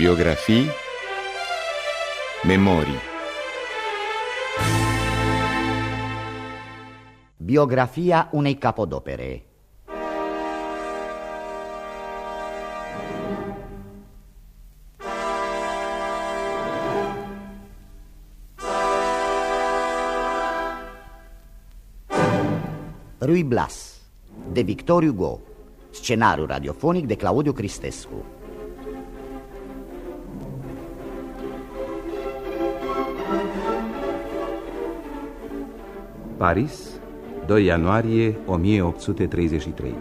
Biografii Memorii Biografia unei capodopere. Rui Blas de Victor Hugo. Scenariu radiofonic de Claudiu Cristescu Paris, 2 ianuarie 1833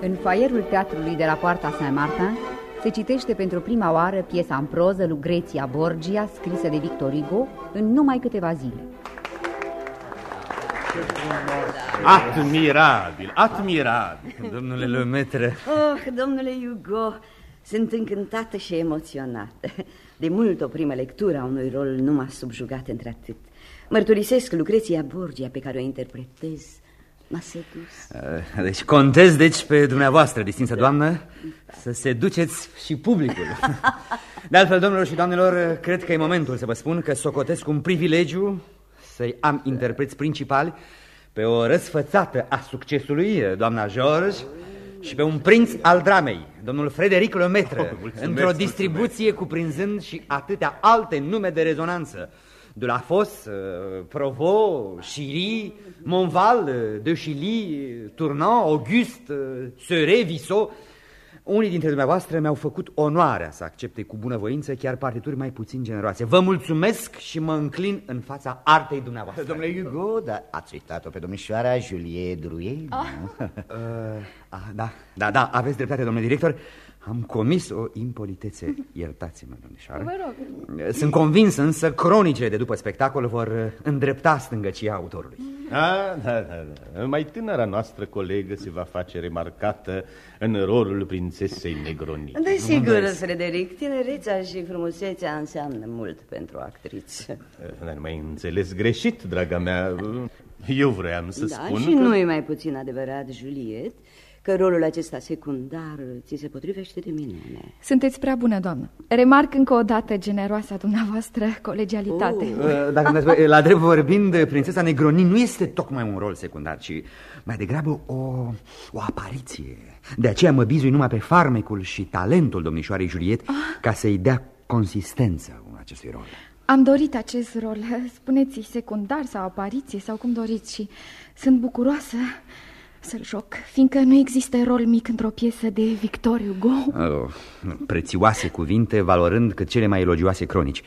În faierul teatrului de la Poarta Saint-Martin se citește pentru prima oară piesa în proză Lucreția Borgia, scrisă de Victor Hugo, în numai câteva zile. Admirabil, admirabil. Domnule Lemaitre. Oh, domnule Hugo, sunt încântată și emoționată. De mult o primă lectură a unui rol nu m-a subjugat între atât. Mărturisesc Lucreția Borgia pe care o interpretez. M-a sedus. Uh, deci contez, deci, pe dumneavoastră, distinsă doamnă, să seduceți și publicul. De altfel, domnilor și doamnelor, cred că e momentul să vă spun că socotesc un privilegiu să-i am interpreți principali pe o răsfățată a succesului, doamna George, și pe un prinț al dramei, domnul Frederic Lemaitre, Oh, într-o distribuție cuprinzând și atâtea alte nume de rezonanță. De la Fosse, uh, Provost, Chili, Monval, uh, De Chili, Tournant, Auguste, uh, Seuret, Vissot. Unii dintre dumneavoastră mi-au făcut onoarea să accepte cu bunăvoință chiar partituri mai puțin generoase. Vă mulțumesc și mă înclin în fața artei dumneavoastră. Domnule Hugo, dar ați uitat-o pe domnișoara Julie Druie? Uh, ah, da, da, da, aveți dreptate, domnule director. Am comis o impolitețe, iertați-mă, domnișoară. Vă rog. Sunt convins însă cronicile de după spectacol vor îndrepta stângăcia autorului. Da, da, da, da. Mai tânăra noastră colegă se va face remarcată în rolul prințesei Negroni. Desigur, Frederic, tinerețea și frumusețea înseamnă mult pentru actriță. Dar nu mai înțeles greșit, draga mea. Eu vreau să Da, spun și că... nu e mai puțin adevărat, Juliet, că rolul acesta secundar ți se potrivește de minune. Sunteți prea bună, doamnă. Remarc încă o dată generoasa dumneavoastră colegialitate. Oh. Uh, Dacă îmi dați- la drept vorbind, prințesa Negroni nu este tocmai un rol secundar, ci mai degrabă o, o apariție. De aceea mă bizui numai pe farmecul și talentul domnișoarei Juliet ca să-i dea consistență acestui rol. Am dorit acest rol, spuneți secundar sau apariție sau cum doriți și sunt bucuroasă să-l joc, fiindcă nu există rol mic într-o piesă de Victor Hugo. Oh, prețioase cuvinte, valorând cât cele mai elogioase cronici.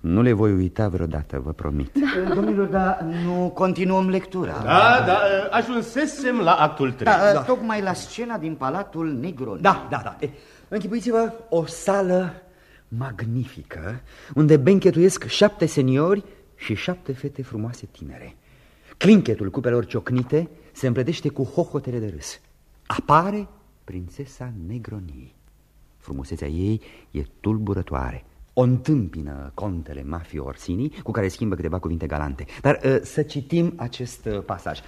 Nu le voi uita vreodată, vă promit. Da. Domnilor, dar nu continuăm lectura. Da, da, ajunsesem la actul 3. Da, da. Tocmai la scena din Palatul Negroni. Da, da, da. E, Închipuiți-vă o sală magnifică unde benchetuiesc șapte seniori și șapte fete frumoase tinere. Clinchetul cupelor ciocnite se împletește cu hohotele de râs. Apare prințesa Negroni. Frumusețea ei e tulburătoare. O întâmpină contele Mafio Orsini, cu care schimbă câteva cuvinte galante. Dar uh, să citim acest uh, pasaj.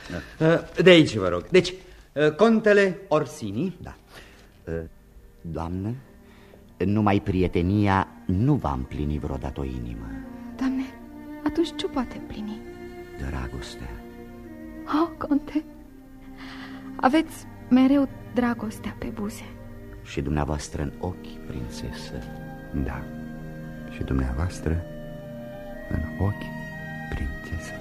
Uh, de aici, vă rog. Deci, uh, contele Orsini, da. Uh, Doamnă, numai prietenia nu va împlini vreodată o inimă. Doamne, atunci ce poate plini? Dragostea. Oh, conte, aveți mereu dragostea pe buze. Și dumneavoastră în ochi, prințesă. Da. Și dumneavoastră în ochi, prințesă.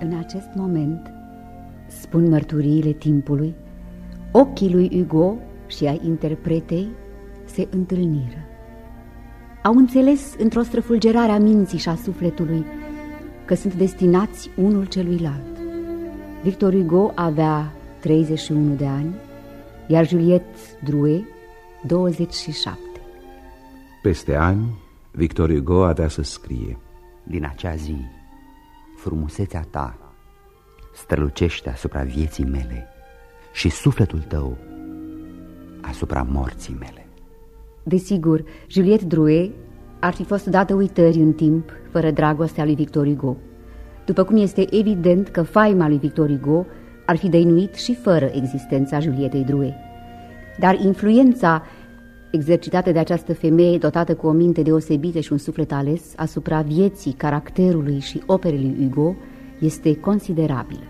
În acest moment, spun mărturiile timpului, ochii lui Hugo și ai interpretei se întâlniră. Au înțeles într-o străfulgerare a minții și a sufletului că sunt destinați unul celuilalt. Victor Hugo avea 31 de ani, iar Juliette Drouet 27. Peste ani, Victor Hugo avea să scrie Din acea zi, frumusețea ta strălucește asupra vieții mele și sufletul tău asupra morții mele. Desigur, Juliette Drouet ar fi fost dată uitării în timp, fără dragostea lui Victor Hugo. după cum este evident că faima lui Victor Hugo ar fi dăinuit și fără existența Julietei Drue. Dar influența exercitată de această femeie dotată cu o minte deosebită și un suflet ales asupra vieții, caracterului și operei lui Hugo este considerabilă.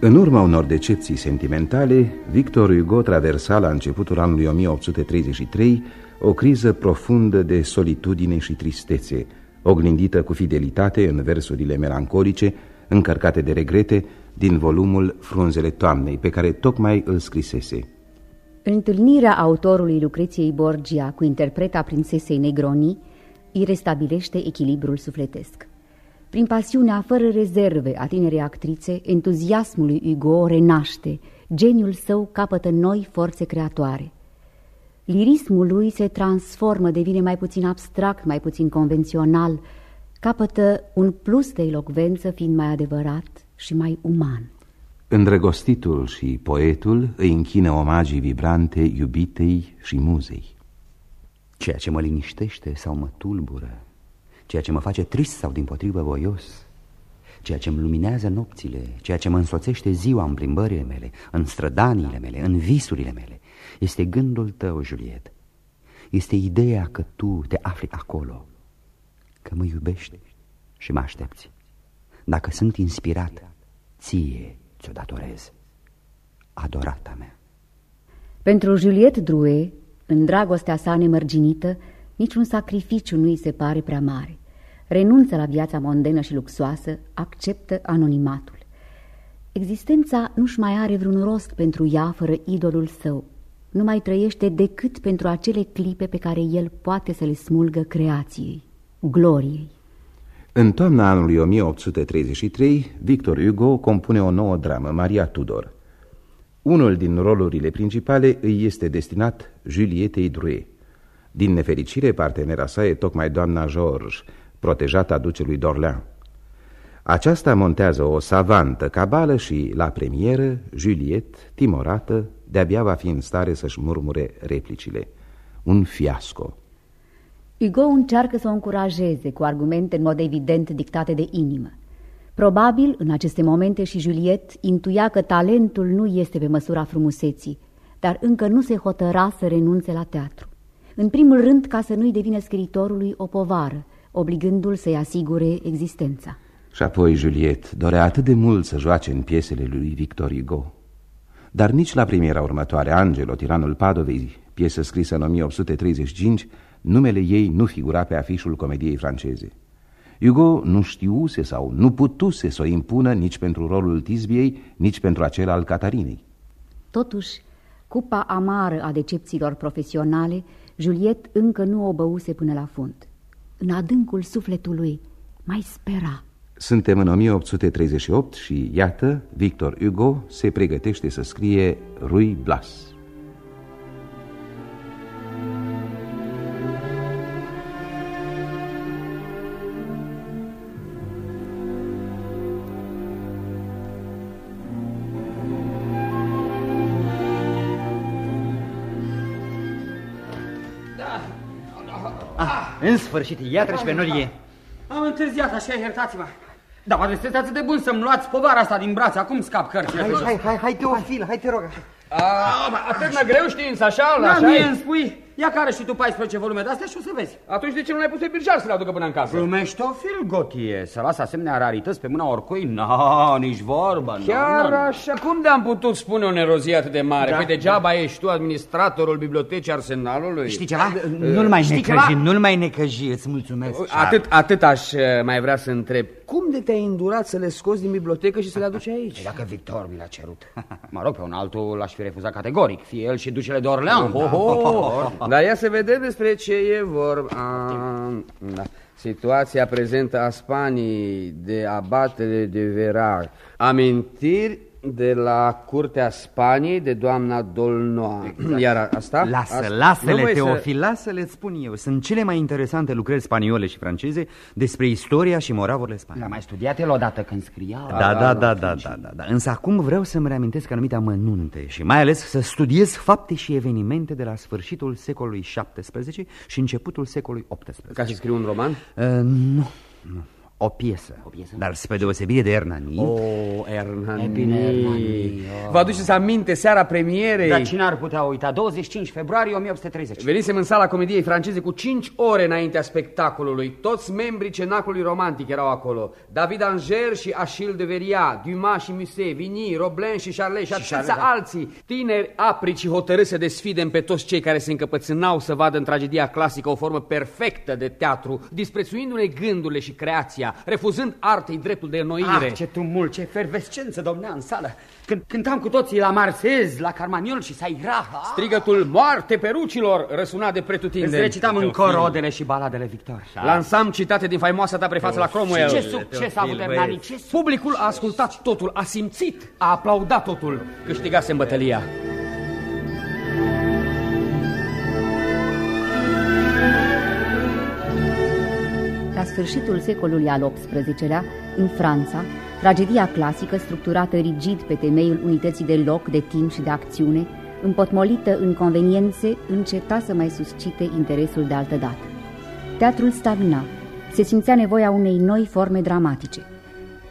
În urma unor decepții sentimentale, Victor Hugo traversa la începutul anului 1833 o criză profundă de solitudine și tristețe, oglindită cu fidelitate în versurile melancolice, încărcate de regrete, din volumul Frunzele toamnei, pe care tocmai îl scrisese. Întâlnirea autorului Lucreției Borgia cu interpreta prințesei Negroni îi restabilește echilibrul sufletesc. Prin pasiunea fără rezerve a tinerei actrițe, entuziasmul lui Hugo renaște, geniul său capătă noi forțe creatoare. Lirismul lui se transformă, devine mai puțin abstract, mai puțin convențional, capătă un plus de elocvență fiind mai adevărat și mai uman. Îndrăgostitul și poetul îi închină omagii vibrante iubitei și muzei. Ceea ce mă liniștește sau mă tulbură, ceea ce mă face trist sau din potrivă voios, ceea ce îmi luminează nopțile, ceea ce mă însoțește ziua în plimbările mele, în strădaniile mele, în visurile mele, este gândul tău, Juliet. Este ideea că tu te afli acolo, că mă iubești și mă aștepți. Dacă sunt inspirat, ție ți-o datorez, adorata mea. Pentru Juliette Drouet, în dragostea sa nemărginită, niciun sacrificiu nu îi se pare prea mare. Renunță la viața mondenă și luxoasă, acceptă anonimatul. Existența nu-și mai are vreun rost pentru ea fără idolul său. Nu mai trăiește decât pentru acele clipe pe care el poate să le smulgă creației, gloriei. În toamna anului 1833, Victor Hugo compune o nouă dramă, Maria Tudor. Unul din rolurile principale îi este destinat Julietei Drouet. Din nefericire, partenera sa e tocmai doamna George, protejata ducelui d'Orléans. Aceasta montează o savantă cabală și, la premieră, Juliet, timorată, de-abia va fi în stare să-și murmure replicile. Un fiasco. Hugo încearcă să o încurajeze cu argumente în mod evident dictate de inimă. Probabil, în aceste momente și Juliet intuia că talentul nu este pe măsura frumuseții, dar încă nu se hotăra să renunțe la teatru. În primul rând, ca să nu-i devină scriitorului o povară, obligându-l să-i asigure existența. Și apoi Juliet dorea atât de mult să joace în piesele lui Victor Hugo. Dar nici la premiera următoare, Angelo, tiranul Padovei, piesă scrisă în 1835, numele ei nu figura pe afișul comediei franceze. Hugo nu știuse sau nu putuse să o impună nici pentru rolul Tisbiei, nici pentru acela al Catarinei. Totuși, cupa amară a decepțiilor profesionale, Juliet încă nu o băuse până la fund. În adâncul sufletului mai spera. Suntem în 1838 și, iată, Victor Hugo se pregătește să scrie Rui Blas. În sfârșit, iată și pe norie. Am întârziat, așa, iertați-mă. Dar mă sunteți atât de bun să-mi luați povara asta din brațe. Acum scap cărțile. Hai, hai, hai, hai, Teofil, hai, te rog așa. Atât mă greu știința, așa? Da, mie îmi spui. Ia care și tu 14 volume de astea și o să vezi. Atunci de ce nu l-ai pus pe birjar să le aducă până în casă? Glumești o fil, Gotie. Să lasă asemenea rarități pe mâna oricui? No, nici vorba. Chiar așa? Cum de-am putut spune o nerozie atât de mare? Da, păi degeaba da. ești tu administratorul bibliotecii Arsenalului. Știi ceva? Nu-l mai necăji, nu-l mai necăji, îți mulțumesc. Atât, atât aș mai vrea să întreb. Cum de te-ai îndurat să le scoți din bibliotecă și să le aduci aici? Dacă Victor mi l-a cerut. Mă rog, pe un altul l-aș fi refuzat categoric, fie el și ducele de Orlean. Oh, oh, oh. Dar ia să vedem despre ce e vorba. Da. Situația prezentă a Spaniei de abatere de Verar. Amintiri de la Curtea Spaniei de doamna Dolnoa. Exact. Iar asta? Lasă, lasă-le, Teofil, să... lasă-le, spun eu. Sunt cele mai interesante lucrări spaniole și franceze despre istoria și moravurile spaniole. L-a mai studiat el odată când scria? Da, da, da, da, da, da, da, da. Însă acum vreau să-mi reamintesc anumite amănunte și mai ales să studiez fapte și evenimente de la sfârșitul secolului XVII și începutul secolului XVIII. Ca să scriu un roman? Uh, nu, nu. O piesă. O piesă? Dar spre deosebire de Hernani... O, Hernani. E bine, Hernani, oh. Vă aduceți aminte seara premierei? Dar cine ar putea uita? 25 februarie 1830. Venisem în sala comediei franceze cu 5 ore înaintea spectacolului. Toți membrii cenacului romantic erau acolo. David Anger și Achille de Veria, Dumas și Musset, Vigny, Roblin și Charlet și, și atâția da. alții. Tineri aprici și hotărâți să desfidem pe toți cei care se încăpățânau să vadă în tragedia clasică o formă perfectă de teatru, disprețuindu-ne gândurile și creația, refuzând artei dreptul de înnoire. Ah, ce tumult, ce efervescență domnea în sală. Când cântam cu toții la Marsez, la Carmaniol și Saira. Strigătul moarte perucilor răsuna de pretutindeni. Îți recitam în cor odele și baladele Victor. Lansam citate din faimoasa ta prefață la Cromwell. Și ce succes a avut Hernani, ce Publicul a ascultat totul, a simțit, a aplaudat totul. Câștigase în bătălia. La sfârșitul secolului al XVIII-lea, în Franța, tragedia clasică, structurată rigid pe temeiul unității de loc, de timp și de acțiune, împotmolită în conveniențe, înceta să mai suscite interesul de altă dată. Teatrul stagna, se simțea nevoia unei noi forme dramatice.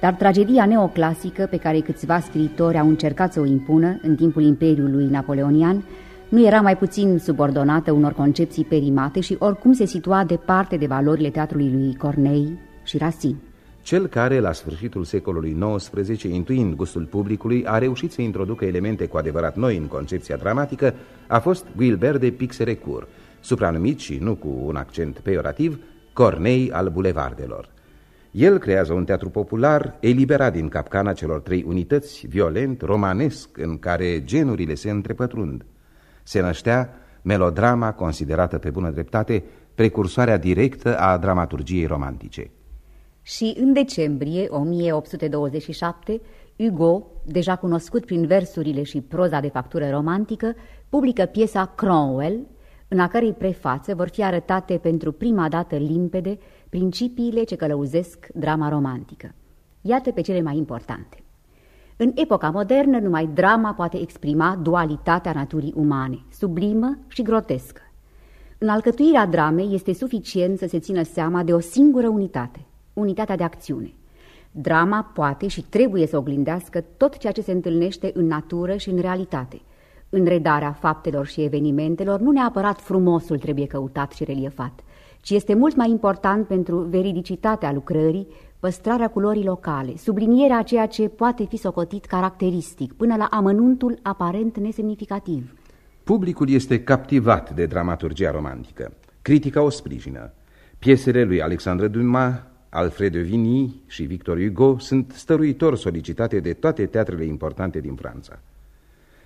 Dar tragedia neoclasică, pe care câțiva scriitori au încercat să o impună în timpul Imperiului Napoleonian, nu era mai puțin subordonată unor concepții perimate și oricum se situa departe de valorile teatrului lui Corneille și Racine. Cel care, la sfârșitul secolului XIX, intuind gustul publicului, a reușit să introducă elemente cu adevărat noi în concepția dramatică, a fost Guilbert de Pixerecourt, supranumit și nu cu un accent peorativ, Cornei al bulevardelor. El creează un teatru popular eliberat din capcana celor trei unități, violent, romanesc, în care genurile se întrepătrund. Se năștea melodrama considerată pe bună dreptate precursoarea directă a dramaturgiei romantice. Și în decembrie 1827, Hugo, deja cunoscut prin versurile și proza de factură romantică, publică piesa Cromwell, în a cărei prefață vor fi arătate pentru prima dată limpede principiile ce călăuzesc drama romantică. Iată pe cele mai importante. În epoca modernă, numai drama poate exprima dualitatea naturii umane, sublimă și grotescă. În alcătuirea dramei este suficient să se țină seama de o singură unitate, unitatea de acțiune. Drama poate și trebuie să oglindească tot ceea ce se întâlnește în natură și în realitate. În redarea faptelor și evenimentelor, nu neapărat frumosul trebuie căutat și reliefat, ci este mult mai important pentru veridicitatea lucrării, păstrarea culorii locale, sublinierea a ceea ce poate fi socotit caracteristic, până la amănuntul aparent nesemnificativ. Publicul este captivat de dramaturgia romantică. Critica o sprijină. Piesele lui Alexandre Dumas, Alfred de Vigny și Victor Hugo sunt stăruitor solicitate de toate teatrele importante din Franța.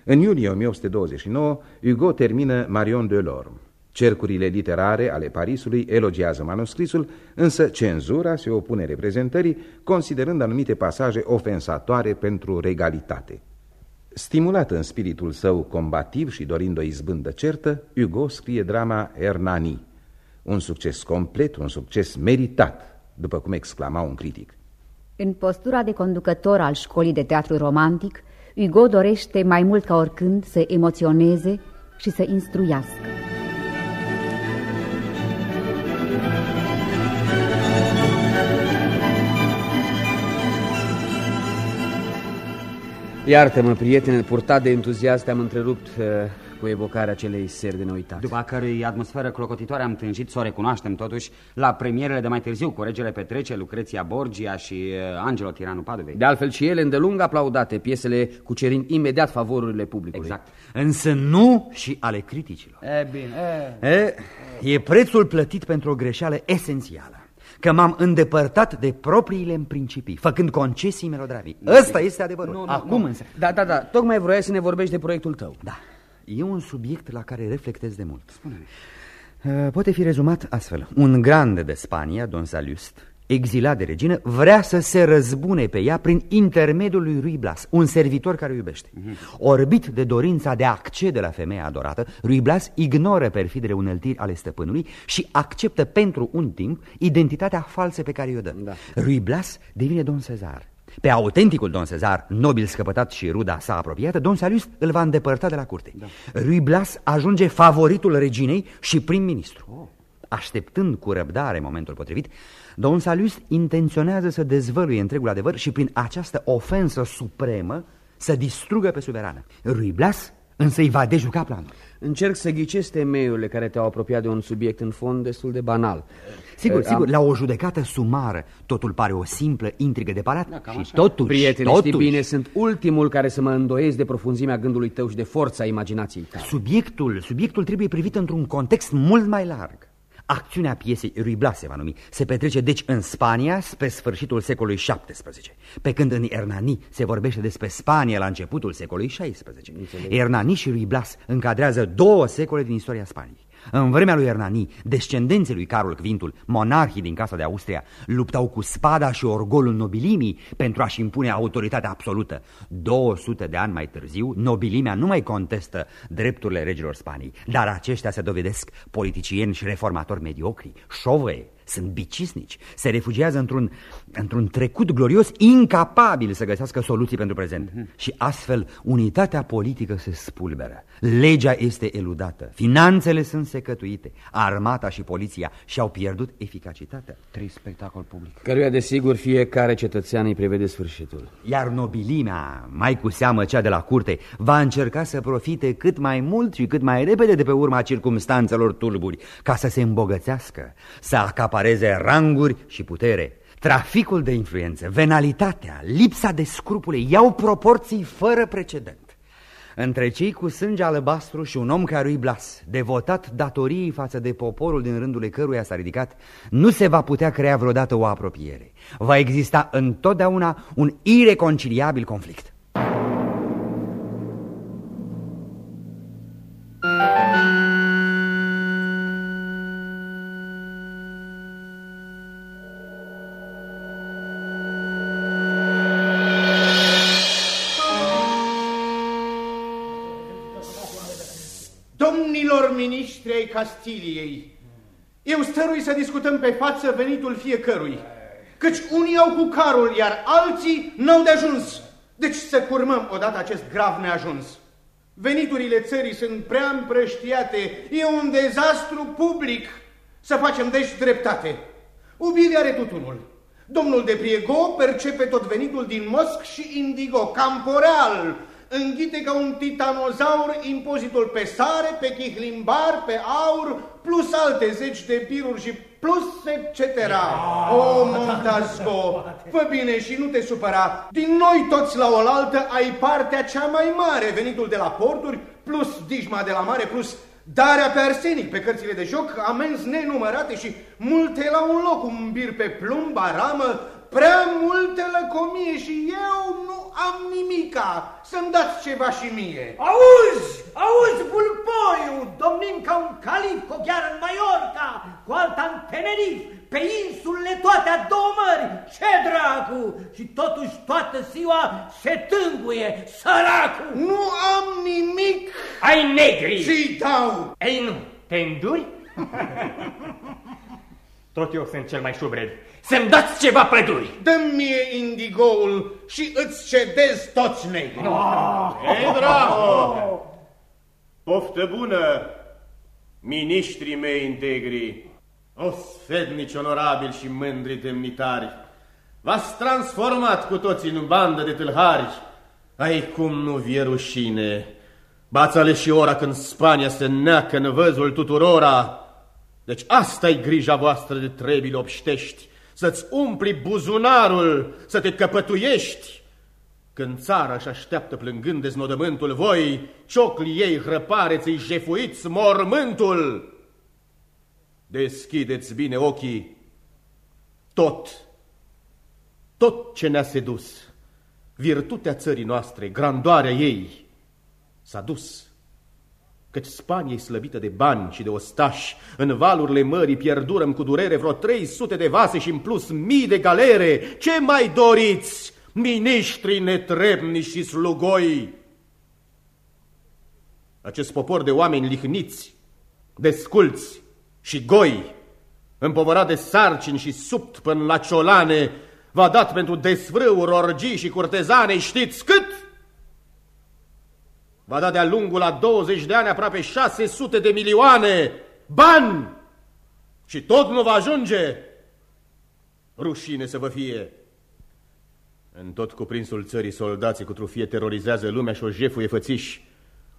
În iulie 1829, Hugo termină Marion de Lorme. Cercurile literare ale Parisului elogiază manuscrisul, însă cenzura se opune reprezentării, considerând anumite pasaje ofensatoare pentru regalitate. Stimulat în spiritul său combativ și dorind o izbândă certă, Hugo scrie drama Hernani. Un succes complet, un succes meritat, după cum exclama un critic. În postura de conducător al școlii de teatru romantic, Hugo dorește mai mult ca oricând să emoționeze și să instruiască. Iartă-mă, prietene, purtat de entuziasm, am întrerupt uh, cu evocarea acelei seri de neuitat. După cărui atmosferă clocotitoare am tânjit să o recunoaștem totuși la premierele de mai târziu cu Regele Petrece, Lucreția Borgia și uh, Angelo Tiranu Padovei. De altfel și ele îndelung aplaudate, piesele cucerind imediat favorurile publicului. Exact. Însă nu și ale criticilor. E bine. E, e prețul plătit pentru o greșeală esențială că m-am îndepărtat de propriile în principii, făcând concesii melodravii. Ăsta este adevărul. Nu, nu, Acum nu. însă... Da, da, da, tocmai vroiai să ne vorbești de proiectul tău. Da, e un subiect la care reflectez de mult. spune -mi. Poate fi rezumat astfel. Un grande de Spania, Don Salust, exilat de regină, vrea să se răzbune pe ea prin intermediul lui Rui Blas, un servitor care o iubește. Mm -hmm. Orbit de dorința de a accede la femeia adorată, Rui Blas ignoră perfidele uneltiri ale stăpânului și acceptă pentru un timp identitatea falsă pe care o dă. Da. Rui Blas devine Don Cezar. Pe autenticul Don Cezar, nobil scăpătat și ruda sa apropiată, Don Salus îl va îndepărta de la curte. Da. Rui Blas ajunge favoritul reginei și prim-ministru. Oh. așteptând cu răbdare momentul potrivit, Don Salius intenționează să dezvăluie întregul adevăr și prin această ofensă supremă să distrugă pe suverană. Rui Blas însă îi va dejuca planul. Încerc să ghicesc temeiurile care te-au apropiat de un subiect în fond destul de banal. Sigur, Eh, sigur, am- la o judecată sumară totul pare o simplă intrigă de palat Da, cam și așa. totuși, Prietene, totuși, știi bine, sunt ultimul care să mă îndoiesc de profunzimea gândului tău și de forța imaginației tale. Subiectul, subiectul trebuie privit într-un context mult mai larg. Acțiunea piesei Rui Blas se va numi. Se petrece deci în Spania spre sfârșitul secolului XVII, pe când în Hernani se vorbește despre Spania la începutul secolului XVI. Hernani și Rui Blas încadrează două secole din istoria Spaniei. În vremea lui Hernani, descendenții lui Carol Quintul, monarhii din Casa de Austria, luptau cu spada și orgolul nobilimii pentru a-și impune autoritatea absolută. 200 de ani mai târziu, nobilimea nu mai contestă drepturile regilor Spaniei, dar aceștia se dovedesc politicieni și reformatori mediocri, șovăie, sunt bicisnici, se refugiază într-un într trecut glorios, incapabil să găsească soluții pentru prezent. Și astfel, unitatea politică se spulberă, legea este eludată, finanțele sunt secătuite, armata și poliția și-au pierdut eficacitatea. Trist spectacol public. Căruia, desigur, fiecare cetățean îi prevede sfârșitul. Iar nobilimea, mai cu seamă cea de la curte, va încerca să profite cât mai mult și cât mai repede de pe urma circumstanțelor tulburi, ca să se îmbogățească, să acapareze ranguri și putere. Traficul de influență, venalitatea, lipsa de scrupule iau proporții fără precedent. Între cei cu sânge albastru și un om ca lui Blas, devotat datoriei față de poporul din rândul căruia s-a ridicat, nu se va putea crea vreodată o apropiere. Va exista întotdeauna un ireconciliabil conflict. Castiliei, eu stărui să discutăm pe față venitul fiecărui, căci unii au cu carul, iar alții n-au de ajuns. Deci să curmăm odată acest grav neajuns. Veniturile țării sunt prea împrăștiate, e un dezastru public. Să facem deci dreptate. Ubire are tutunul. Domnul de Priego percepe tot venitul din mosc și indigo, camporeal, înghite ca un titanozaur impozitul pe sare, pe chihlimbar, pe aur, plus alte zeci de piruri și plus etc. O, Montasco, fă bine și nu te supăra. Din noi toți la oaltă ai partea cea mai mare, venitul de la porturi, plus dijma de la mare, plus darea pe arsenic, pe cărțile de joc, amenzi nenumărate și multe la un loc, un bir pe plumb, aramă, prea multe lăcomie și eu nu am nimica. Să-mi dați ceva și mie. Auzi, auzi, bulpoiu, domnim ca un calif cu o gheară în Mallorca, cu alta în Tenerife, pe insulele toate a două mări, ce dracu! Și totuși toată ziua se tânguie, săracu! Nu am nimic Ai negri! și dau. Ei nu, te înduri? Tot eu sunt cel mai șubred. Să-mi dați ceva plăduri! Dă-mi mie indigoul și îți cedez toți negri. Ei, drago! Poftă bună, miniștrii mei integri, o sfednici onorabili și mândri demnitari, v-ați transformat cu toții în bandă de tâlhari. Ai cum nu vie rușine, bați ales și ora când Spania se neacă în văzul tuturora. Deci asta e grija voastră de trebile obștești, să-ți umpli buzunarul, să te căpătuiești. Când țara își așteaptă plângând deznodământul, voi, cioclii ei hrăpareți, îi jefuiți mormântul. Deschideți bine ochii. Tot, tot ce ne-a sedus, virtutea țării noastre, grandoarea ei, s-a dus. Căci Spania e slăbită de bani și de ostași, în valurile mării pierdurăm cu durere vreo 300 de vase și în plus mii de galere. Ce mai doriți, miniștri netrebni și slugoi? Acest popor de oameni lihniți, desculți și goi, împovărat de sarcini și subt până la ciolane, v-a dat pentru desfrâuri, orgii și curtezane, știți cât? Va da de-a lungul la 20 de ani aproape 600 de milioane bani. Și tot nu va ajunge. Rușine să vă fie. În tot cuprinsul țării soldații cu trufie terorizează lumea și o jefuie fățiși.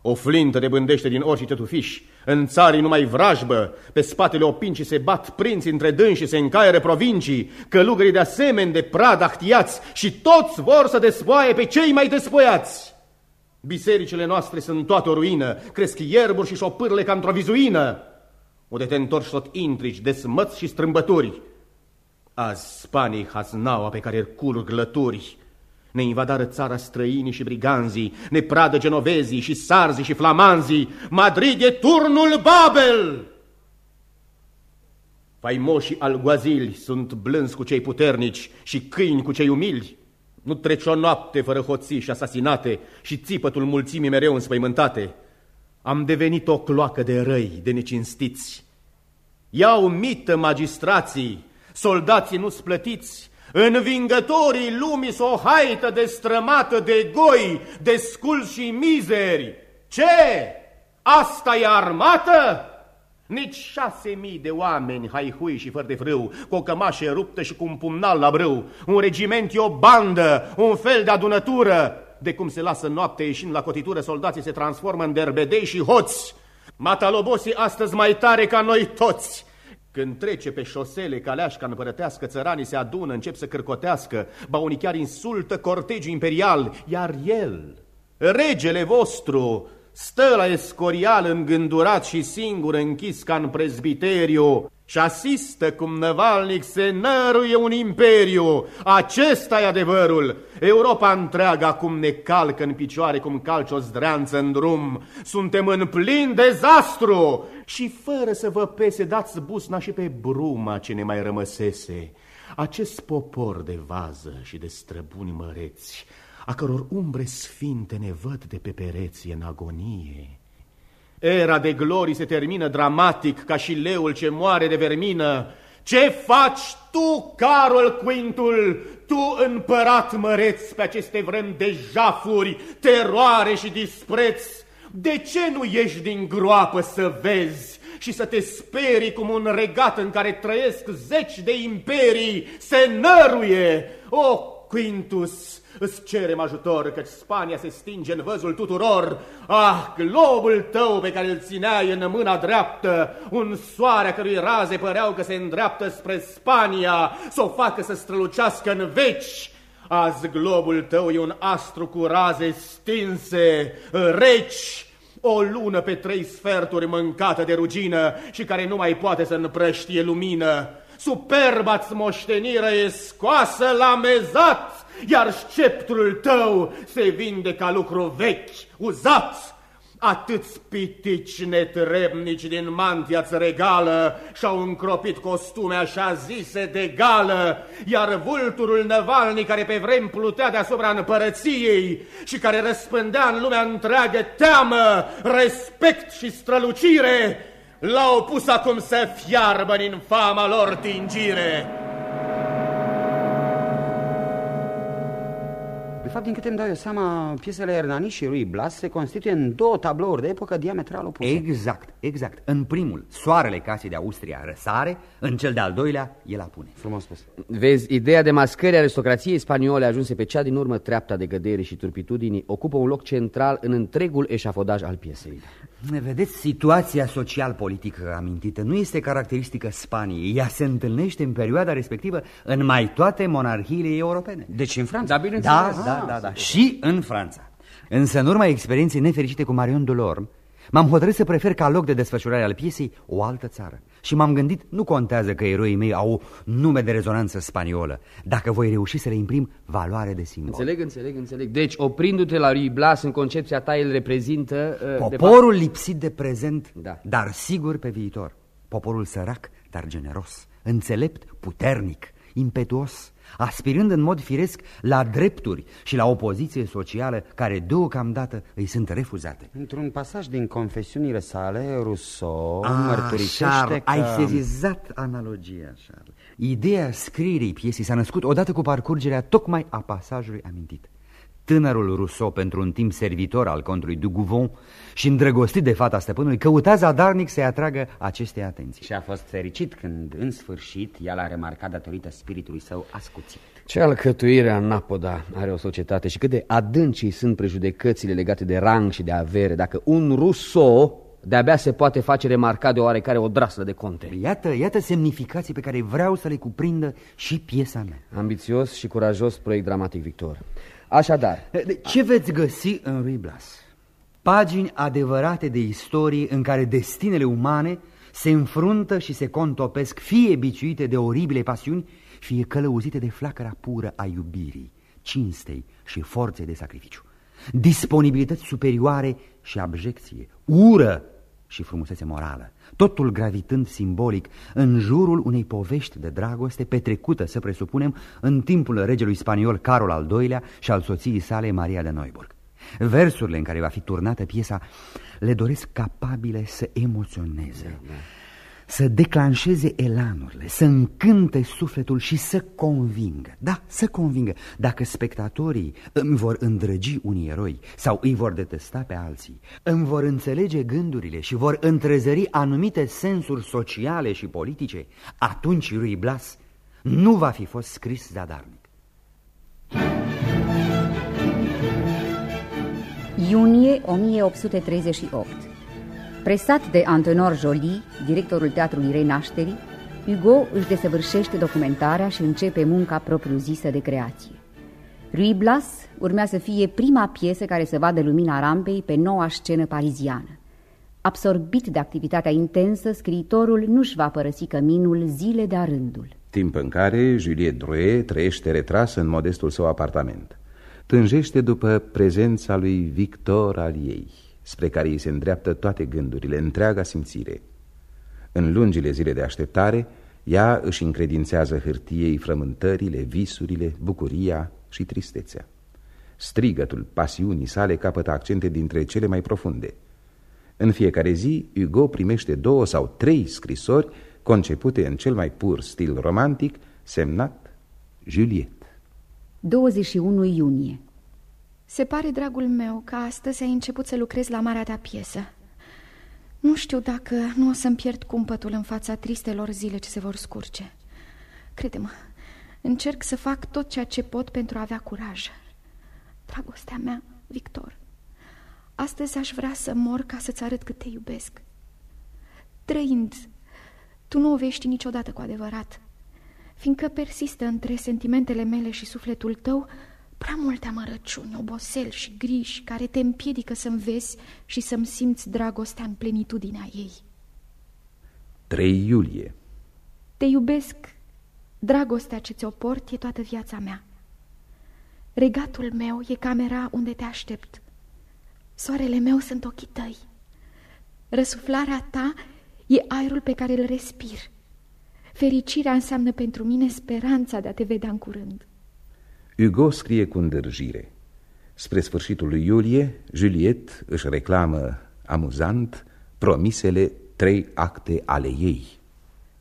O flintă de bândește din orice tufiș. În țarii numai vrajbă, pe spatele opincii se bat prinți între dânsi și se încaieră provincii, călugării de asemenea de prad ahtiați și toți vor să despoaie pe cei mai despoiați. Bisericile noastre sunt toate o ruină, cresc ierburi și șopârle ca într-o vizuină. Unde te întorci tot intrigi, desmăți și strâmbături. Azi spanii haznaua pe care curg lături. Ne invadară țara străinii și briganzii, ne pradă genovezii și sarzii și flamanzii. Madrid e turnul Babel! Faimoșii alguazili sunt blânzi cu cei puternici și câini cu cei umili. Nu trece o noapte fără hoții și asasinate și țipătul mulțimii mereu înspăimântate. Am devenit o cloacă de răi, de necinstiți. Iau mită magistrații, soldații nu-ți plătiți, învingătorii lumii s o haită destrămată de goi, de scul și mizeri. Ce? Asta e armată? Nici șase mii de oameni, haihui și fără de frâu, cu o cămașă ruptă și cu un pumnal la brâu. Un regiment e o bandă, un fel de adunătură. De cum se lasă noapte ieșind la cotitură, soldații se transformă în derbedei și hoți. Matalobosii astăzi mai tare ca noi toți. Când trece pe șosele caleașca împărătească, țăranii se adună, încep să cârcotească, ba unii chiar insultă cortegiul imperial, iar el, regele vostru, stă la escorial îngândurat și singur închis ca în prezbiteriu și asistă cum năvalnic se năruie un imperiu. acesta e adevărul. Europa întreagă acum ne calcă în picioare cum calci o zdreanță în drum. Suntem în plin dezastru și fără să vă pese dați busna și pe bruma ce ne mai rămăsese. Acest popor de vază și de străbuni măreți, a căror umbre sfinte ne văd de pe pereți în agonie. Era de glorii se termină dramatic ca și leul ce moare de vermină. Ce faci tu, Carol Quintul, tu împărat măreț pe aceste vremi de jafuri, teroare și dispreț? De ce nu ieși din groapă să vezi și să te sperii cum un regat în care trăiesc zeci de imperii se năruie? O, Quintus, Îți cerem ajutor, căci Spania se stinge în văzul tuturor. Ah, globul tău pe care îl țineai în mâna dreaptă, un soare a cărui raze păreau că se îndreaptă spre Spania, să o facă să strălucească în veci. Azi globul tău e un astru cu raze stinse, reci, o lună pe trei sferturi mâncată de rugină și care nu mai poate să împrăștie lumină. Superba-ți moștenire e scoasă la mezat iar sceptrul tău se vinde ca lucru vechi, uzat. Atâți pitici netrebnici din mantia-ți regală și-au încropit costume așa zise de gală, iar vulturul năvalnic care pe vrem plutea deasupra împărăției și care răspândea în lumea întreagă teamă, respect și strălucire, l-au pus acum să fiarbă în fama lor tingire. fapt, din câte îmi dau eu seama, piesele Hernani și lui Blas se constituie în două tablouri de epocă diametral opuse. Exact, exact. În primul, soarele casei de Austria răsare, în cel de-al doilea, el apune. Frumos spus. Vezi, ideea de mascări aristocrației spaniole ajunse pe cea din urmă treapta de gădere și turpitudinii, ocupă un loc central în întregul eșafodaj al piesei. Vedeți, situația social-politică amintită nu este caracteristică Spaniei. Ea se întâlnește în perioada respectivă în mai toate monarhiile europene. Deci în Franța? Da, bineînțeles. Da, da, da, da. Și în Franța. Însă, în urma experienței nefericite cu Marion Delorme, m-am hotărât să prefer ca loc de desfășurare al piesei o altă țară. Și m-am gândit, nu contează că eroii mei au nume de rezonanță spaniolă, dacă voi reuși să le imprim valoare de simbol. Înțeleg, înțeleg, înțeleg. Deci, oprindu-te la lui Blas în concepția ta, el reprezintă... Uh, Poporul de lipsit de prezent, da. dar sigur pe viitor. Poporul sărac, dar generos, înțelept, puternic, impetuos, aspirând în mod firesc la drepturi și la o poziție socială care deocamdată îi sunt refuzate. Într-un pasaj din confesiunile sale, Rousseau ah, mărturisește Charles, că... ai sezizat analogia, Charles. Ideea scrierii piesei s-a născut odată cu parcurgerea tocmai a pasajului amintit. Tânărul Rousseau, pentru un timp servitor al contului Dugouvon și îndrăgostit de fata stăpânului, căuta zadarnic să-i atragă aceste atenții. Și a fost fericit când, în sfârșit, el a remarcat datorită spiritului său ascuțit. Ce alcătuirea în Napoda are o societate și cât de adânci sunt prejudecățile legate de rang și de avere, dacă un Rousseau de-abia se poate face remarcat de oarecare o draslă de conte. Iată, iată semnificații pe care vreau să le cuprindă și piesa mea. Ambițios și curajos proiect dramatic, Victor. Așadar... Ce veți găsi în Rui Blas? Pagini adevărate de istorie în care destinele umane se înfruntă și se contopesc, fie biciuite de oribile pasiuni, fie călăuzite de flacăra pură a iubirii, cinstei și forței de sacrificiu. Disponibilități superioare și abjecție, ură și frumusețe morală, totul gravitând simbolic în jurul unei povești de dragoste petrecută, să presupunem, în timpul regelui spaniol Carol al II-lea și al soției sale Maria de Neuburg. Versurile în care va fi turnată piesa le doresc capabile să emoționeze. Da, da să declanșeze elanurile, să încânte sufletul și să convingă. Da, să convingă. Dacă spectatorii îmi vor îndrăgi unii eroi sau îi vor detesta pe alții, îmi vor înțelege gândurile și vor întrezări anumite sensuri sociale și politice, atunci lui Blas nu va fi fost scris zadarnic. Iunie 1838 Presat de Antenor Joly, directorul Teatrului Renașterii, Hugo își desăvârșește documentarea și începe munca propriu-zisă de creație. Rui Blas urmea să fie prima piesă care să vadă lumina rampei pe noua scenă pariziană. Absorbit de activitatea intensă, scriitorul nu-și va părăsi căminul zile de-a rândul. Timp în care Juliette Drouet trăiește retras în modestul său apartament. Tânjește după prezența lui Victor al ei spre care îi se îndreaptă toate gândurile, întreaga simțire. În lungile zile de așteptare, ea își încredințează hârtiei frământările, visurile, bucuria și tristețea. Strigătul pasiunii sale capătă accente dintre cele mai profunde. În fiecare zi, Hugo primește două sau trei scrisori concepute în cel mai pur stil romantic, semnat Juliette. 21 iunie se pare, dragul meu, că astăzi ai început să lucrezi la marea ta piesă. Nu știu dacă nu o să-mi pierd cumpătul în fața tristelor zile ce se vor scurge. Crede-mă, încerc să fac tot ceea ce pot pentru a avea curaj. Dragostea mea, Victor, astăzi aș vrea să mor ca să-ți arăt cât te iubesc. Trăind, tu nu o vei ști niciodată cu adevărat, fiindcă persistă între sentimentele mele și sufletul tău Prea multe amărăciuni, obosel și griji care te împiedică să-mi vezi și să-mi simți dragostea în plenitudinea ei. 3 iulie Te iubesc. Dragostea ce ți-o port e toată viața mea. Regatul meu e camera unde te aștept. Soarele meu sunt ochii tăi. Răsuflarea ta e aerul pe care îl respir. Fericirea înseamnă pentru mine speranța de a te vedea în curând. Hugo scrie cu îndârjire. Spre sfârșitul lui iulie, Juliette își reclamă amuzant promisele trei acte ale ei.